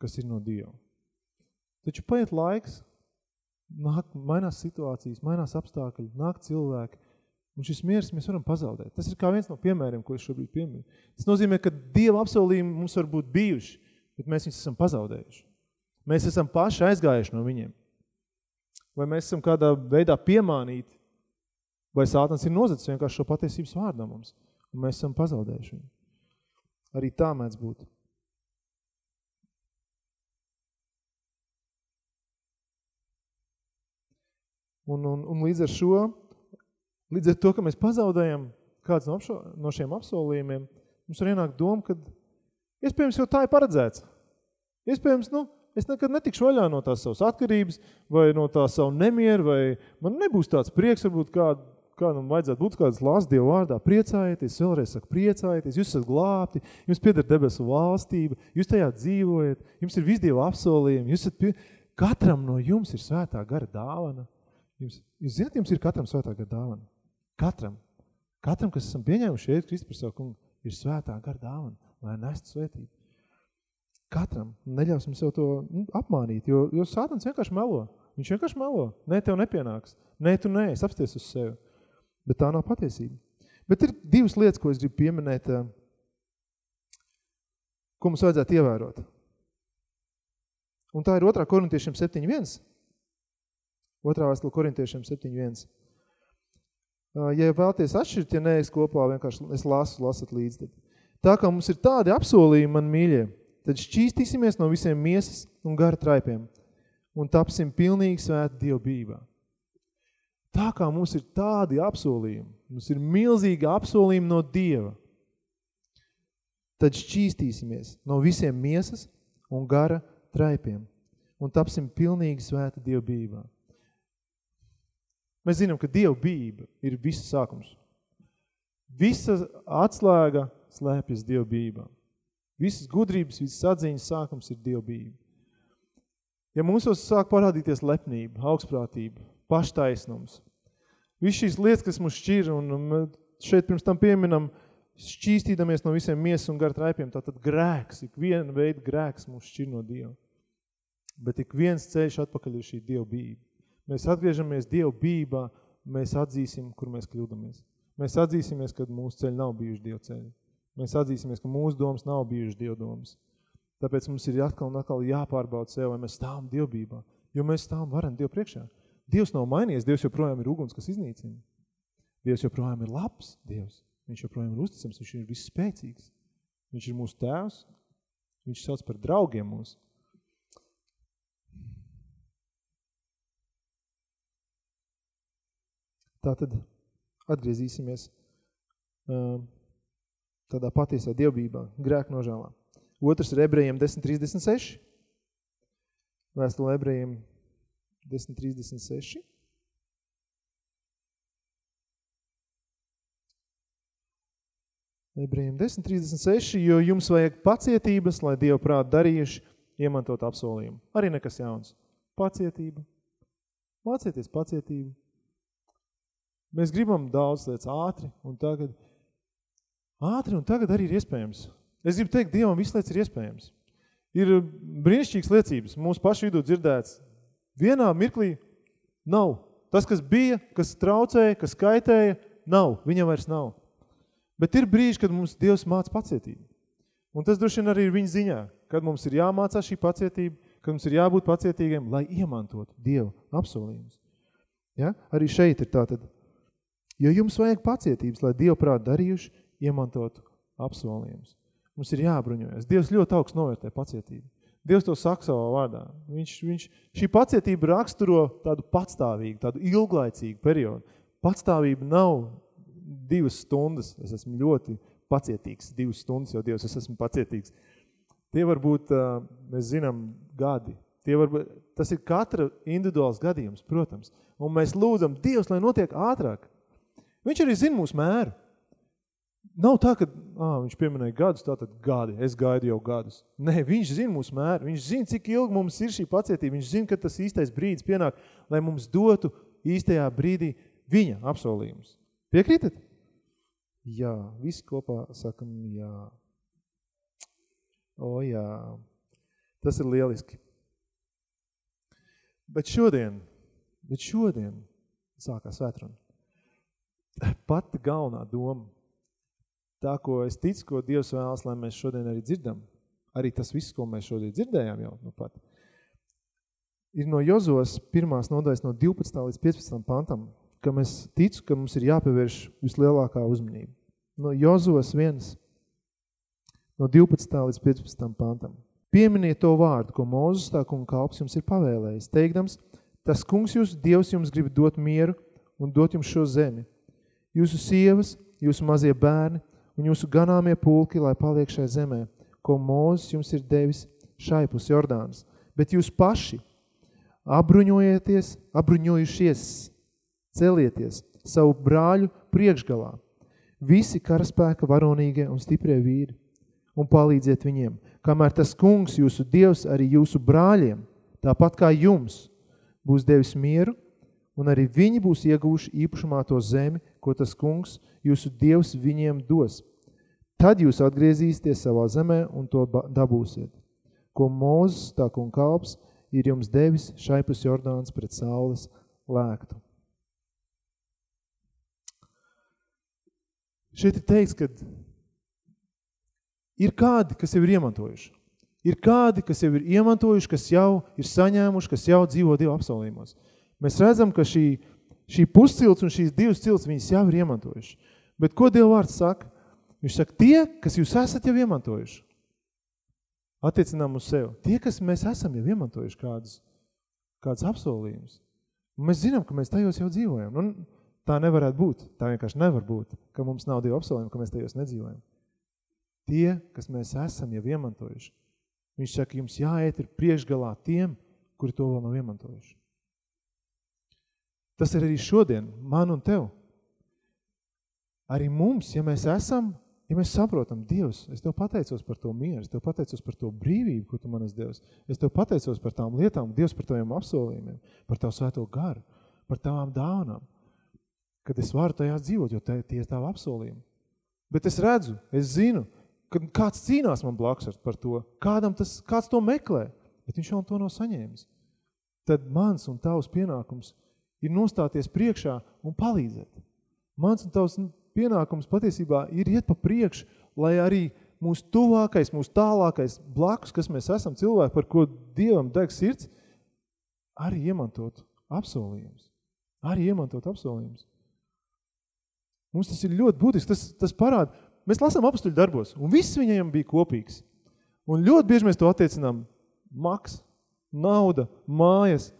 Speaker 1: kas ir no Dieva. Taču paiet laiks, nāk, mainās situācijas, mainās apstākļi, nāk cilvēki, un šis miers mēs varam pazaudēt. Tas ir kā viens no piemēriem, ko es šobrīd pieminu. Tas nozīmē, ka Dieva apsolījumi mums var būt bijuši, bet mēs viņus esam pazaudējuši. Mēs esam paši aizgājuši no viņiem. Vai mēs esam kādā veidā piemānīti, vai sātans ir nozacis vienkārši šo patiesības vārdā mums, un mēs esam pazaudējuši viņu. Arī tā mēdz būt. Un, un, un līdz ar šo, līdz ar to, ka mēs pazaudējam kāds no, apšo, no šiem apsolījumiem, mums var ienākt doma, ka iespējams jau tā ir paredzēts. Iespējams, nu, es nekad netikšu vaļā no tās savas atkarības vai no tā savu nemieru, vai man nebūs tāds prieks varbūt kādu, kādam vajadzētu būt kādas lās Dievu vārdā, priecājieties, vēlreiz saka, priecājieties, jūs esat glābti, jums pieder debesu valstība, jūs tajā dzīvojat, jums ir visdievu apsolījumi, jūs esat pie... katram no jums ir svētā gara dāvana. Jums, jūs zināt, jums ir katram svētā gara dāvana. Katram. Katram, kas esam pieņēmuši šeit, Kristus par savu kungu, ir svētā gara dāvana, lai nestu svētību. Katram. Neļausim sev to nu, apmānīt, jo, jo sātans vienkārši melo. Viņš vienkārši melo. Nē, tev nepienāks. Nē, tu nē, es apsties uz sevi. Bet tā nav patiesība. Bet ir divas lietas, ko es gribu pieminēt, eh, ko mums vajadzētu ievērot. Un tā ir otrā korintiešiem 7.1. Otrā vēstule korintiešiem 7.1. Ja vēlties atšķirt, ja nees kopā, vienkārši es lasu, lasat līdz. Tad. Tā kā mums ir tādi apsolījumi, man mīļie, tad šķīstīsimies no visiem miesas un gara traipiem un tapsim pilnīgi svēti Dievu bībā. Tā kā mums ir tādi apsolījumi, mums ir milzīgi apsolījumi no Dieva, tad šķīstīsimies no visiem miesas un gara traipiem un tapsim pilnīgi svēti Dievu bībā. Mēs zinām, ka Dieva bība ir visa sākums. Visa atslēga slēpjas Dieva bībā. Visas gudrības, visas atziņas sākums ir Dieva bība. Ja mums sāk parādīties lepnība, augstprātība, paštaisnums, viss šīs lietas, kas mums šķir, un šeit pirms tam pieminam, šķīstīdamies no visiem miesas un gar traipiem, tātad grēks, ik viena veida grēks mums šķir no Dieva. Bet ik viens ceļš atpakaļ ir šī Dieva bība. Mēs atgriežamies Dievu bībā, mēs atzīsim, kur mēs kļūdamies. Mēs atzīsimies, ka mūsu ceļi nav bijuši Dievu ceļi. Mēs atzīsimies, ka mūsu domas nav bijušas Dievu domas. Tāpēc mums ir atkal un atkal jāpārbauda sev, vai mēs stāvam Dievbībā. Jo mēs stāvam varam Dievu priekšā. Dievs nav mainījies, Dievs joprojām ir uguns, kas iznīcina. Dievs joprojām ir labs Dievs. Viņš joprojām ir uzticams, viņš ir visspēcīgs. Viņš ir mūsu tēvs, viņš sauc par draugiem mūsu. Tātad atgriezīsimies um, tādā patiesā dievbībā, grēku nožēlā. Otrs ir ebrejiem 10.36. Vēstule ebrejiem 10.36. Ebrejiem 10.36, jo jums vajag pacietības, lai Dievu prāt darījuši, iemantot apsolījumu. Arī nekas jauns. Pacietība. Mācieties pacietību. Mēs gribam daudz lietas ātri un tagad. Ātri un tagad arī ir iespējams. Es gribu teikt, Dievam viss lietas ir iespējams. Ir brīnišķīgas liecības. Mūsu pašu vidū dzirdēts. Vienā mirklī nav. Tas, kas bija, kas traucēja, kas kaitēja, nav. Viņam vairs nav. Bet ir brīži, kad mums Dievs māca pacietību. Un tas droši vien arī ir viņa ziņā, kad mums ir jāmācās šī pacietība, kad mums ir jābūt pacietīgiem, lai iemantotu Dievu apsolījumus. Ja? Arī šeit ir tātad Jo jums vajag pacietības, lai Dievu prāt darījuši, iemantotu apsolījumus. Mums ir jābruņojas. Dievs ļoti augsts novērtē pacietību. Dievs to saka savā vārdā. Viņš, viņš, šī pacietība raksturo tādu patstāvīgu, tādu ilglaicīgu periodu. Patstāvība nav divas stundas. Es esmu ļoti pacietīgs. Divas stundas, jo Dievs, es esmu pacietīgs. Tie var būt, mēs zinām, gadi. Tie var būt, tas ir katra individuāls gadījums, protams. Un mēs lūdzam Dievs, lai notiek ātrāk. Viņš arī zina mūsu mēru. Nav tā, ka ā, viņš pieminēja gadus, tātad gadi, es gaidu jau gadus. Nē, viņš zina mūsu mēru, viņš zina, cik ilgi mums ir šī pacietība, viņš zina, ka tas īstais brīdis pienāk, lai mums dotu īstajā brīdī viņa apsolījumus. Piekrītat? Jā, visi kopā sakam jā. O jā, tas ir lieliski. Bet šodien, bet šodien sākās vētruna pati galvenā doma, tā, ko es ticu, ko Dievs vēlas, lai mēs šodien arī dzirdam, arī tas viss, ko mēs šodien dzirdējām jau nu pat, ir no Jozos pirmās nodaļas no 12. līdz 15. pantam, ka mēs ticu, ka mums ir jāpievērš vislielākā uzmanība. No Jozos viens, no 12. līdz 15. pantam. Pieminiet to vārdu, ko Mūzes tā kunga kalps jums ir pavēlējis, teikdams, tas kungs jūs, Dievs jums grib dot mieru un dot jums šo zemi, jūsu sievas, jūsu mazie bērni un jūsu ganāmie pulki, lai paliek šai zemē, ko Mūzes jums ir devis šai pus Jordānas. Bet jūs paši abruņojieties, abruņojušies, celieties savu brāļu priekšgalā. Visi karaspēka varonīgie un stiprie vīri. Un palīdziet viņiem, kamēr tas kungs, jūsu dievs, arī jūsu brāļiem, tāpat kā jums, būs devis mieru, un arī viņi būs ieguvuši īpašumā to zemi, ko tas kungs, jūsu dievs, viņiem dos. Tad jūs atgriezīsieties savā zemē un to dabūsiet, ko Mūzes, tā un kalps, ir jums devis šaipus Jordāns pret saules lēktu. Šeit ir teikts, ka ir kādi, kas jau ir iemantojuši. Ir kādi, kas jau ir iemantojuši, kas jau ir saņēmuši, kas jau dzīvo Dieva apsolījumos. Mēs redzam, ka šī, šī puscilts un šīs divas cilts viņas jau ir iemantojuši. Bet ko Dieva vārds saka? Viņš saka, tie, kas jūs esat jau iemantojuši, attiecinām uz sevi. Tie, kas mēs esam jau iemantojuši kādus, kādus apsolījumus. Mēs zinām, ka mēs tajos jau dzīvojam. Un tā nevarētu būt. Tā vienkārši nevar būt, ka mums nav Dieva apsolījumi, ka mēs tajos nedzīvojam. Tie, kas mēs esam jau iemantojuši, viņš saka, jums jāiet ir priekšgalā tiem, kuri to vēl nav iemantojuši. Tas ir arī šodien, man un tev. Arī mums, ja mēs esam, ja mēs saprotam, Dievs, es Tev pateicos par to mieru, es Tev pateicos par to brīvību, ko Tu man esi Dievs. Es Tev pateicos par tām lietām, Dievs par Taviem apsolījumiem, par Tavu svēto garu, par Tavām dāvanām, kad es varu tajās dzīvot, jo tie ir Tavi apsolījumi. Bet es redzu, es zinu, kad kāds cīnās man blakus par to, kādam tas, kāds to meklē, bet viņš vēl to nav saņēmis. Tad mans un tavs pienākums ir nostāties priekšā un palīdzēt. Mans un tavs pienākums patiesībā ir iet pa priekšu, lai arī mūsu tuvākais, mūsu tālākais blakus, kas mēs esam cilvēki, par ko Dievam deg sirds, arī iemantot apsolījums. Arī iemantot apsolījums. Mums tas ir ļoti būtiski. Tas, tas parāda, Mēs lasām apstuļu darbos, un viss viņiem bija kopīgs. Un ļoti bieži mēs to attiecinām maks, nauda, mājas.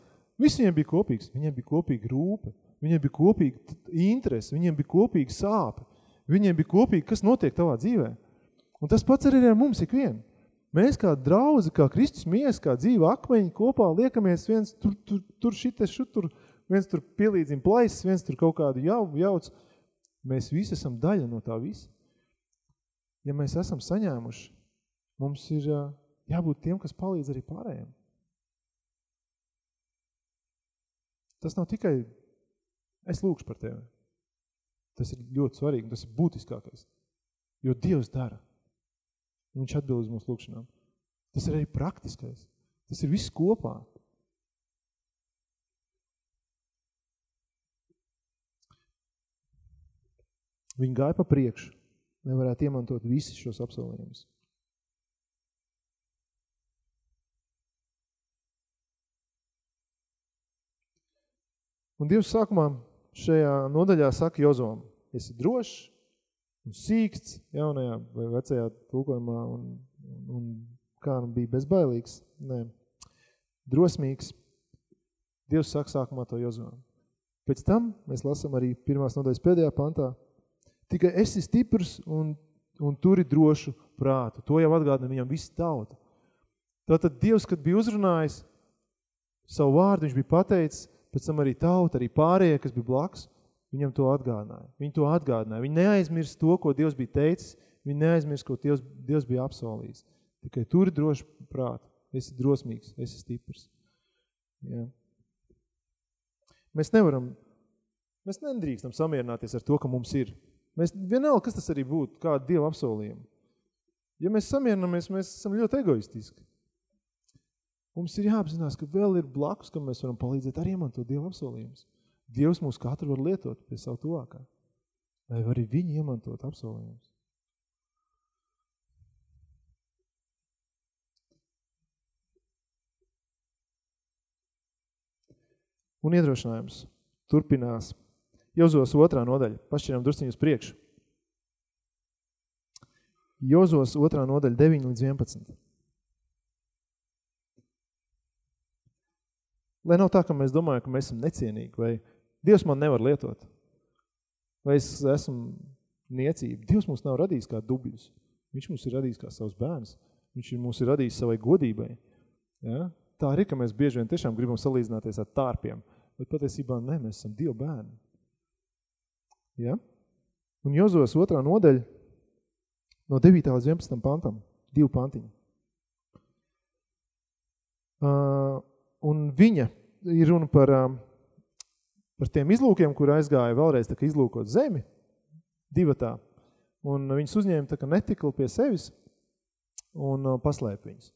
Speaker 1: Viss viņiem bija kopīgs. Viņiem bija kopīga rūpe, viņiem bija kopīga interese, viņiem bija kopīga sāpe. Viņiem bija kopīgi, kas notiek tavā dzīvē. Un tas pats arī ar mums ikvienu. Mēs kā draudzi, kā Kristus mies, kā dzīva akmeņi kopā liekamies viens tur, tur, tur šites, šutur, viens tur pielīdzim plaisas, viens tur kaut kādu jau, jauc. Mēs visi esam daļa no tā visa ja mēs esam saņēmuši, mums ir jābūt tiem, kas palīdz arī pārējiem. Tas nav tikai es lūkšu par tevi. Tas ir ļoti svarīgi, tas ir būtiskākais. Jo Dievs dara. Un viņš atbild uz mūsu lūkšanām. Tas ir arī praktiskais. Tas ir viss kopā. Viņi gāja pa priekšu nevarētu iemantot visus šos apsolījumus. Un Dievs sākumā šajā nodaļā saka Jozovam, esi drošs un sīksts jaunajā vai vecajā tulkojumā un, un kā nu bija bezbailīgs, nē, drosmīgs. Dievs saka sākumā to Jozovam. Pēc tam mēs lasam arī pirmās nodaļas pēdējā pantā, Tikai esi stiprs un, un turi drošu prātu. To jau atgādina viņam viss tauta. Tātad Dievs, kad bija uzrunājis savu vārdu, viņš bija pateicis, pēc tam arī tauta, arī pārējie, kas bija blakus, viņam to atgādināja. Viņi to atgādināja. Viņi neaizmirst to, ko Dievs bija teicis, viņi neaizmirst, ko Dievs, Dievs bija apsolījis. Tikai turi drošu prātu. Esi drosmīgs, esi stiprs. Ja. Mēs nevaram, mēs nedrīkstam samierināties ar to, ka mums ir. Mēs vienalga, kas tas arī būtu, kāda Dieva apsolījuma. Ja mēs samierinamies, mēs esam ļoti egoistiski. Mums ir jāapzinās, ka vēl ir blakus, kam mēs varam palīdzēt arī iemantot Dieva apsolījumus. Dievs mūs katru var lietot pie savu tuvākā. Lai arī viņi iemantot apsolījumus. Un iedrošinājums turpinās Jozos otrā nodaļa. Pašķiram drusciņu uz priekšu. Jozos otrā nodaļa 9 līdz 11. Lai nav tā, ka mēs domājam, ka mēs esam necienīgi, vai Dievs man nevar lietot, vai es esmu niecība. Dievs mums nav radījis kā dubļus. Viņš mums ir radījis kā savus bērns. Viņš ir mums ir radījis savai godībai. Ja? Tā arī, ka mēs bieži vien tiešām gribam salīdzināties ar tārpiem, bet patiesībā ne, mēs esam Dieva bērni. Ja? Un Jozos otrā nodaļa no 9. līdz 11. pantam, divu pantiņu. Uh, un viņa ir runa par, uh, par tiem izlūkiem, kur aizgāja vēlreiz tā izlūkot zemi, divatā. Un viņas uzņēma tā netikli pie sevis un uh, paslēp viņas.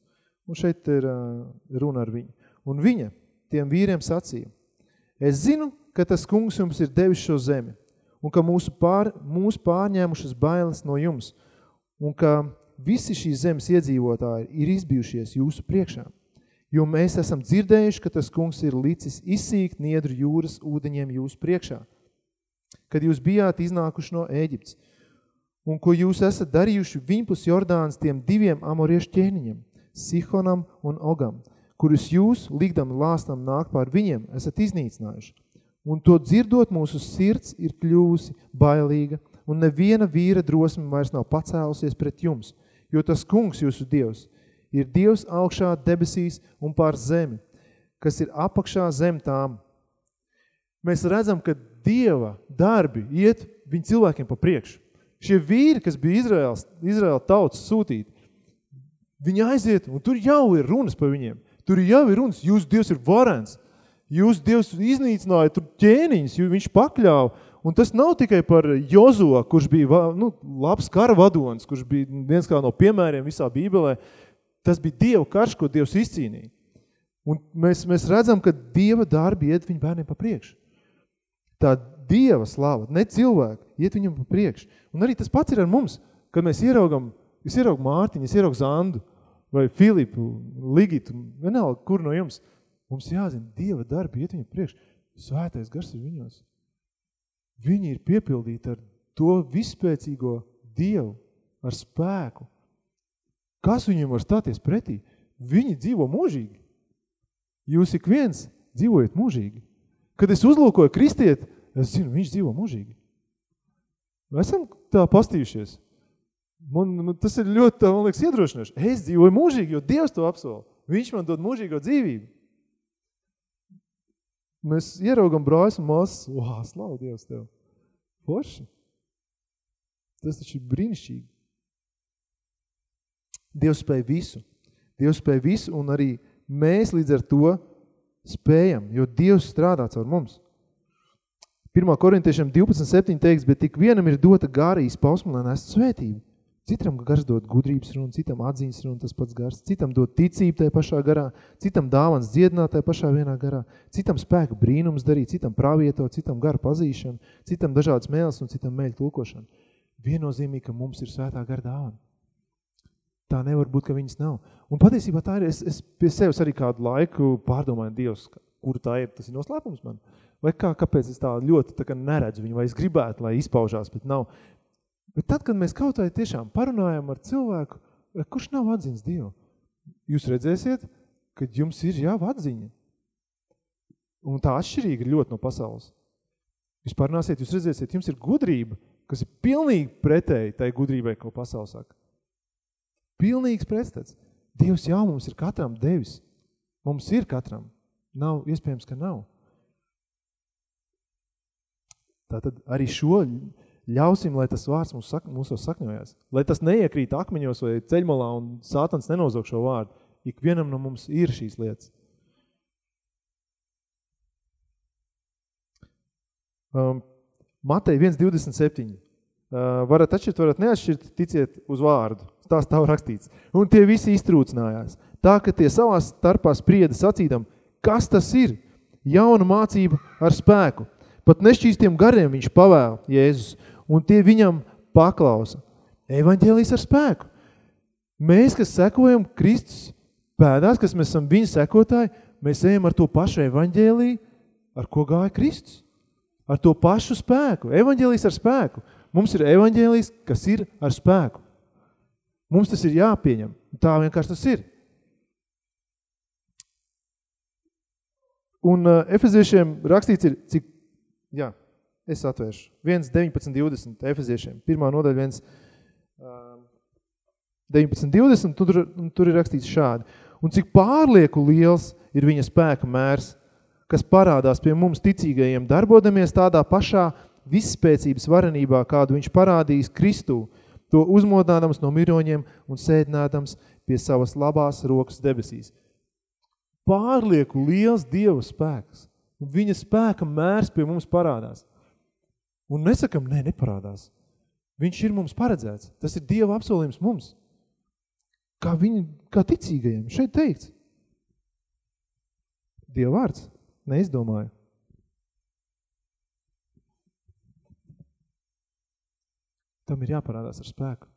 Speaker 1: Un šeit ir uh, runa ar viņu. Un viņa tiem vīriem sacīja, es zinu, ka tas kungs jums ir devis šo zemi, un ka mūsu, pār, mūsu pārņēmušas bailes no jums, un ka visi šīs zemes iedzīvotāji ir izbijušies jūsu priekšā. Jo mēs esam dzirdējuši, ka tas kungs ir licis izsīkt niedru jūras ūdeņiem jūsu priekšā, kad jūs bijāt iznākuši no Ēģiptes, un ko jūs esat darījuši viņpus Jordānas tiem diviem amoriešu ķēniņiem, Sihonam un Ogam, kurus jūs, likdam lāstam nāk pār viņiem, esat iznīcinājuši. Un to dzirdot mūsu sirds ir kļūsi bailīga, un neviena vīra drosme vairs nav pacēlusies pret jums, jo tas kungs jūsu Dievs ir Dievs augšā debesīs un pār zemi, kas ir apakšā zem tām. Mēs redzam, ka Dieva darbi iet viņu cilvēkiem pa priekšu. Šie vīri, kas bija Izraels, Izraela tautas sūtīti, viņi aiziet, un tur jau ir runas par viņiem. Tur jau ir runas, jūs Dievs ir varens, jūs Dievs iznīcināja tur ķēniņus, viņš pakļāva. Un tas nav tikai par Jozo, kurš bija nu, labs kara vadonis, kurš bija viens kā no piemēriem visā Bībelē. Tas bija Dieva karš, ko Dievs izcīnīja. Un mēs, mēs redzam, ka Dieva darbi iet viņu bērniem pa priekšu. Tā Dieva slava, ne cilvēku, iet viņam pa priekšu. Un arī tas pats ir ar mums, kad mēs ieraugam, es ieraugu Mārtiņu, es ieraugu Zandu, vai Filipu, Ligitu, vienalga, kur no jums – Mums jāzina, Dieva darbi iet viņu priekš. Svētais gars ir viņos. Viņi ir piepildīti ar to vispēcīgo Dievu, ar spēku. Kas viņiem var stāties pretī? Viņi dzīvo mūžīgi. Jūs ik viens dzīvojat mūžīgi. Kad es uzlūkoju kristieti, es zinu, viņš dzīvo mūžīgi. Esam tā pastījušies. Man, man tas ir ļoti, tā, man liekas, iedrošinoši. Es dzīvoju mūžīgi, jo Dievs to apsola. Viņš man dod mūžīgo dzīvību. Mēs ieraugam brāļus un māsas, wow, slavu Dievs tev. Forši. Tas taču ir brīnišķīgi. Dievs spēja visu. Dievs spēja visu un arī mēs līdz ar to spējam, jo Dievs strādā caur mums. 1. korintiešiem 12.7 teiks, bet tik vienam ir dota gara izpausma, lai nestu svētību. Citam gars dod gudrības runu, citam atziņas runu, tas pats gars, citam dod ticību tajā pašā garā, citam dāvans dziedināt tajā pašā vienā garā, citam spēku brīnums darīt, citam pravieto, citam garu pazīšanu, citam dažādas mēles un citam mēļu tulkošanu. Viennozīmīgi, ka mums ir svētā gara dāvana. Tā nevar būt, ka viņas nav. Un patiesībā tā ir, es, es pie sevis arī kādu laiku pārdomāju Dievs, kur tā ir, tas ir noslēpums man. Vai kā, kāpēc es tā ļoti tā kā neredzu viņu, vai es gribētu, lai izpaužās, bet nav. Bet tad, kad mēs kaut vai tiešām parunājam ar cilvēku, kurš nav atziņas Dievu, jūs redzēsiet, ka jums ir jau atziņa. Un tā atšķirīga ļoti no pasaules. Jūs parunāsiet, jūs redzēsiet, jums ir gudrība, kas ir pilnīgi pretēji tai gudrībai, ko pasaule saka. Pilnīgs pretstats. Dievs jau mums ir katram devis. Mums ir katram. Nav, iespējams, ka nav. Tātad arī šo ļausim, lai tas vārds mums sak, mūsos sakņojās. Lai tas neiekrīt akmeņos vai ceļmalā un sātans nenozog šo vārdu. Ikvienam no mums ir šīs lietas. Um, Matei 1.27. Uh, varat atšķirt, varat neatšķirt, ticiet uz vārdu. Tā stāv rakstīts. Un tie visi iztrūcinājās. Tā, ka tie savā starpā sprieda sacīdam, kas tas ir? Jauna mācība ar spēku. Pat nešķīstiem gariem viņš pavēl Jēzus un tie viņam paklausa. Evaņģēlijas ar spēku. Mēs, kas sekojam Kristus pēdās, kas mēs esam viņa sekotāji, mēs ejam ar to pašu evaņģēliju, ar ko gāja Kristus. Ar to pašu spēku. Evaņģēlijas ar spēku. Mums ir evaņģēlijas, kas ir ar spēku. Mums tas ir jāpieņem. Tā vienkārši tas ir. Un uh, efeziešiem rakstīts ir, cik, jā, Es atvēršu. 1, 19, 20 efeziešiem. Pirmā nodaļa 1, 19, 20, tur, tur ir rakstīts šādi. Un cik pārlieku liels ir viņa spēka mērs, kas parādās pie mums ticīgajiem, darbodamies tādā pašā visspēcības varenībā, kādu viņš parādījis Kristū, to uzmodinādams no miroņiem un sēdinādams pie savas labās rokas debesīs. Pārlieku liels Dieva spēks. Viņa spēka mērs pie mums parādās. Un nesakam, nē, neparādās. Viņš ir mums paredzēts. Tas ir Dieva apsolījums mums. Kā, viņa, kā ticīgajiem. Šeit teikts. Dieva vārds. Neizdomāju. Tam ir jāparādās ar spēku.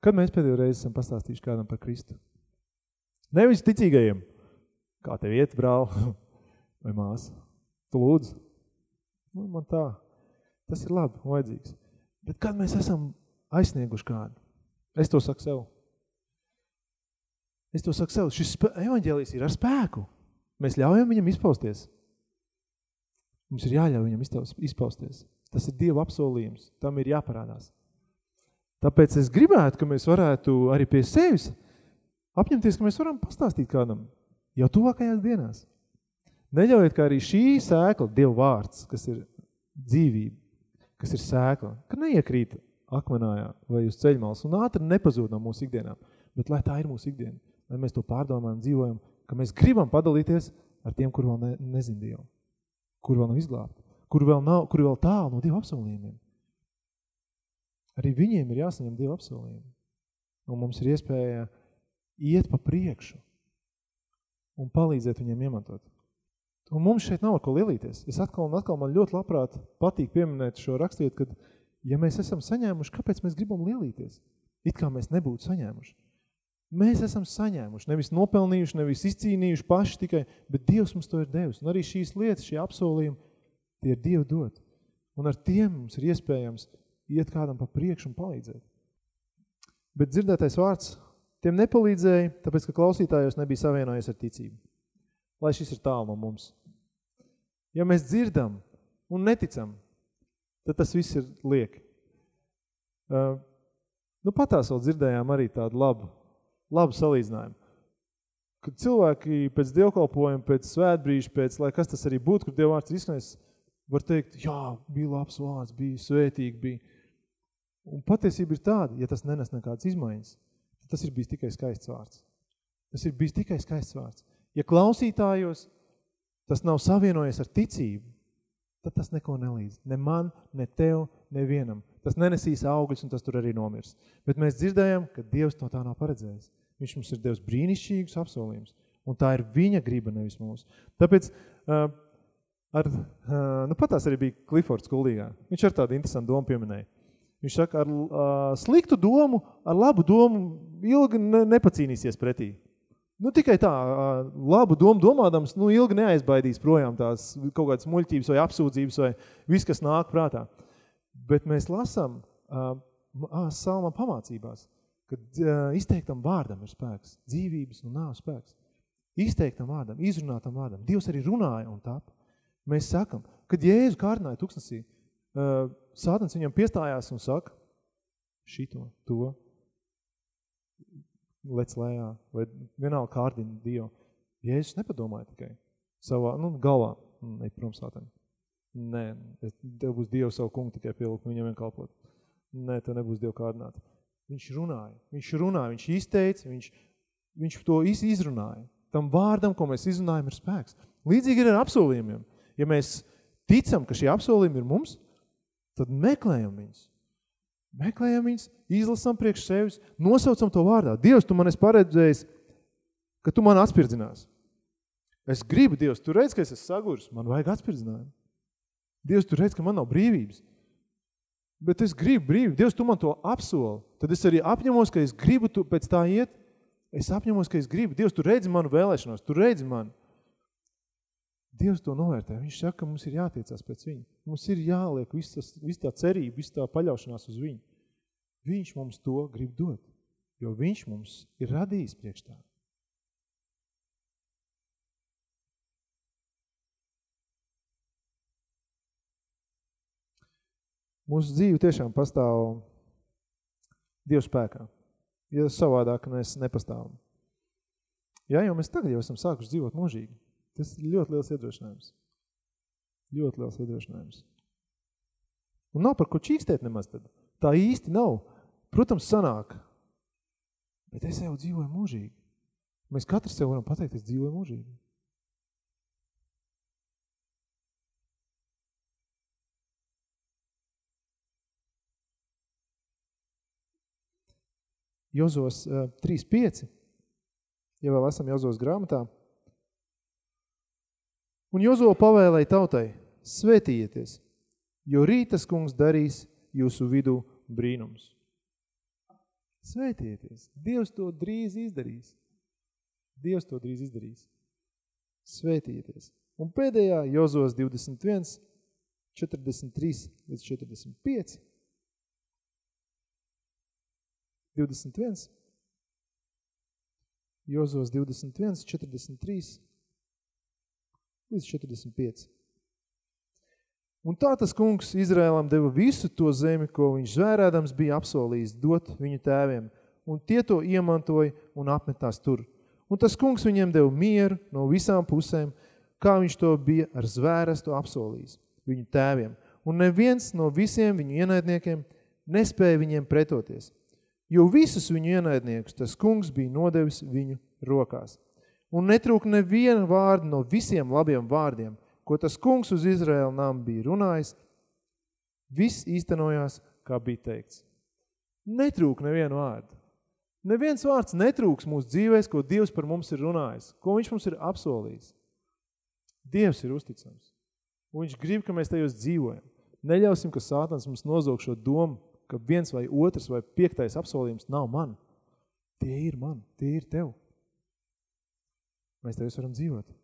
Speaker 1: Kad mēs pēdējo reizi esam pastāstījuši kādam par Kristu? Nevis ticīgajiem. Kā tev iet, brāl? Vai māsa? Tu lūdzu? Nu, man tā. Tas ir labi, vajadzīgs. Bet kad mēs esam aizsnieguši kādu? Es to saku sev. Es to saku sev. Šis evaņģēlijs ir ar spēku. Mēs ļaujam viņam izpausties. Mums ir jāļauj viņam izpausties. Tas ir Dieva apsolījums. Tam ir jāparādās. Tāpēc es gribētu, ka mēs varētu arī pie sevis apņemties, ka mēs varam pastāstīt kādam jau tuvākajās dienās. Neļaujiet, ka arī šī sēkla, Dieva vārds, kas ir dzīvība, kas ir sēkla, ka neiekrīt akmenājā vai uz ceļmals un ātri nepazūd no mūsu ikdienām, bet lai tā ir mūsu ikdiena, lai mēs to pārdomājam, dzīvojam, ka mēs gribam padalīties ar tiem, kur vēl ne, nezin Dievu, kur vēl nav izglābti, kur vēl, nav, kur vēl tālu no Dieva apsolījumiem. Arī viņiem ir jāsaņem Dieva apsolījumi. Un mums ir iespēja iet pa priekšu un palīdzēt viņiem iemantot. Un mums šeit nav ko lielīties. Es atkal un atkal man ļoti labprāt patīk pieminēt šo rakstiet, kad ja mēs esam saņēmuši, kāpēc mēs gribam lielīties? It kā mēs nebūtu saņēmuši. Mēs esam saņēmuši, nevis nopelnījuši, nevis izcīnījuši paši tikai, bet Dievs mums to ir devis. Un arī šīs lietas, šie apsolījumi, tie ir Dievu dot. Un ar tiem mums ir iespējams iet kādam pa priekšu un palīdzēt. Bet dzirdētais vārds tiem nepalīdzēja, tāpēc, ka klausītājos nebija savienojies ar ticību. Lai šis ir tālu no mums. Ja mēs dzirdam un neticam, tad tas viss ir lieki. Uh, nu, patās vēl dzirdējām arī tādu labu, labu salīdzinājumu. Kad cilvēki pēc dievkalpojuma, pēc svētbrīža, pēc, lai kas tas arī būtu, kur dievvārds ir izskanējis, var teikt, jā, bija labs vārds, bija svētīgi, bija. Un patiesība ir tāda, ja tas nenes nekādas izmaiņas, tas ir bijis tikai skaists vārds. Tas ir bijis tikai skaists vārds. Ja klausītājos tas nav savienojies ar ticību, tad tas neko nelīdz. Ne man, ne tev, nevienam. Tas nenesīs augļus un tas tur arī nomirs. Bet mēs dzirdējam, ka Dievs to tā nav paredzējis. Viņš mums ir Dievs brīnišķīgus apsolījumus. Un tā ir viņa griba, nevis mūsu. Tāpēc, uh, ar, uh, nu patās arī bija Cliffords kuldīgā. Viņš ar tādu interesantu domu pieminēja. Viņš saka, ar uh, sliktu domu, ar labu domu ilgi ne, nepacīnīsies pretī. Nu, tikai tā, uh, labu domu domādams, nu, ilgi neaizbaidīs projām tās kaut kādas muļķības vai apsūdzības vai viss, kas nāk prātā. Bet mēs lasām uh, salmā pamācībās, ka uh, izteiktam vārdam ir spēks, dzīvības un nav spēks. Izteiktam vārdam, izrunātam vārdam. Dievs arī runāja un tap. Mēs sakam, kad Jēzu kārdināja tuksnesī, uh, Sātans viņam piestājās un saka, šito, to, lec lējā, vai vienalga kārdina Dievu. Jēzus nepadomāja tikai savā, nu, galvā, ne, prom Sātani. Nē, tev būs Dievs savu kungu tikai pielikt, viņam vien kalpot. Nē, tev nebūs Dievu kārdināt. Viņš runāja, viņš runāja, viņš izteica, viņš, viņš to izrunāja. Tam vārdam, ko mēs izrunājam, ir spēks. Līdzīgi ir ar apsolījumiem. Ja mēs ticam, ka šie apsolījumi ir mums, tad meklējam viņus. Meklējam viņus, izlasam priekš sevis, nosaucam to vārdā. Dievs, tu man esi paredzējis, ka tu man atspirdzinās. Es gribu, Dievs, tu redz, ka es esmu sagurs, man vajag atspirdzinājumu. Dievs, tu redz, ka man nav brīvības. Bet es gribu brīvību. Dievs, tu man to apsoli. Tad es arī apņemos, ka es gribu tu pēc tā iet. Es apņemos, ka es gribu. Dievs, tu redzi manu vēlēšanos, tu redzi mani. Dievs to novērtē. Viņš saka, ka mums ir jātiecās pēc viņa. Mums ir jāliek viss, tas, viss tā cerība, viss tā paļaušanās uz viņu. Viņš mums to grib dot, jo viņš mums ir radījis priekš tā. Mūsu dzīve tiešām pastāv Dievu spēkā. Ja savādāk mēs nepastāvam. Jā, jo mēs tagad jau esam sākuši dzīvot mūžīgi. Tas ir ļoti liels iedrošinājums. Ļoti liels iedrošinājums. Un nav par ko čīkstēt nemaz tad. Tā īsti nav. Protams, sanāk. Bet es jau dzīvoju mūžīgi. Mēs katrs sev varam pateikt, es dzīvoju mūžīgi. Jozos uh, 3.5, ja vēl esam Jozos grāmatā. Un Jozo pavēlēja tautai, svētījieties, jo rītas kungs darīs jūsu vidū brīnums. Svētieties. Dievs to drīz izdarīs. Dievs to drīz izdarīs. Svētieties. Un pēdējā Jozos 21, 43 līdz 45. 21. Jozos 21, 43 līdz 45. Un tā tas kungs Izrēlam deva visu to zemi, ko viņš zvērēdams bija apsolījis dot viņu tēviem, un tie to iemantoja un apmetās tur. Un tas kungs viņiem deva mieru no visām pusēm, kā viņš to bija ar zvērestu apsolījis viņu tēviem. Un neviens no visiem viņu ienaidniekiem nespēja viņiem pretoties, jo visus viņu ienaidniekus tas kungs bija nodevis viņu rokās. Un netrūk neviena vārda no visiem labiem vārdiem – ko tas kungs uz Izraēlu nām bija runājis, viss īstenojās, kā bija teikts. Netrūk nevienu vārdu. Neviens vārds netrūks mūsu dzīvēs, ko Dievs par mums ir runājis, ko viņš mums ir apsolījis. Dievs ir uzticams. Un viņš grib, ka mēs tajos dzīvojam. Neļausim, ka sātans mums nozog šo domu, ka viens vai otrs vai piektais apsolījums nav man. Tie ir man, tie ir tev. Mēs tajos varam dzīvot.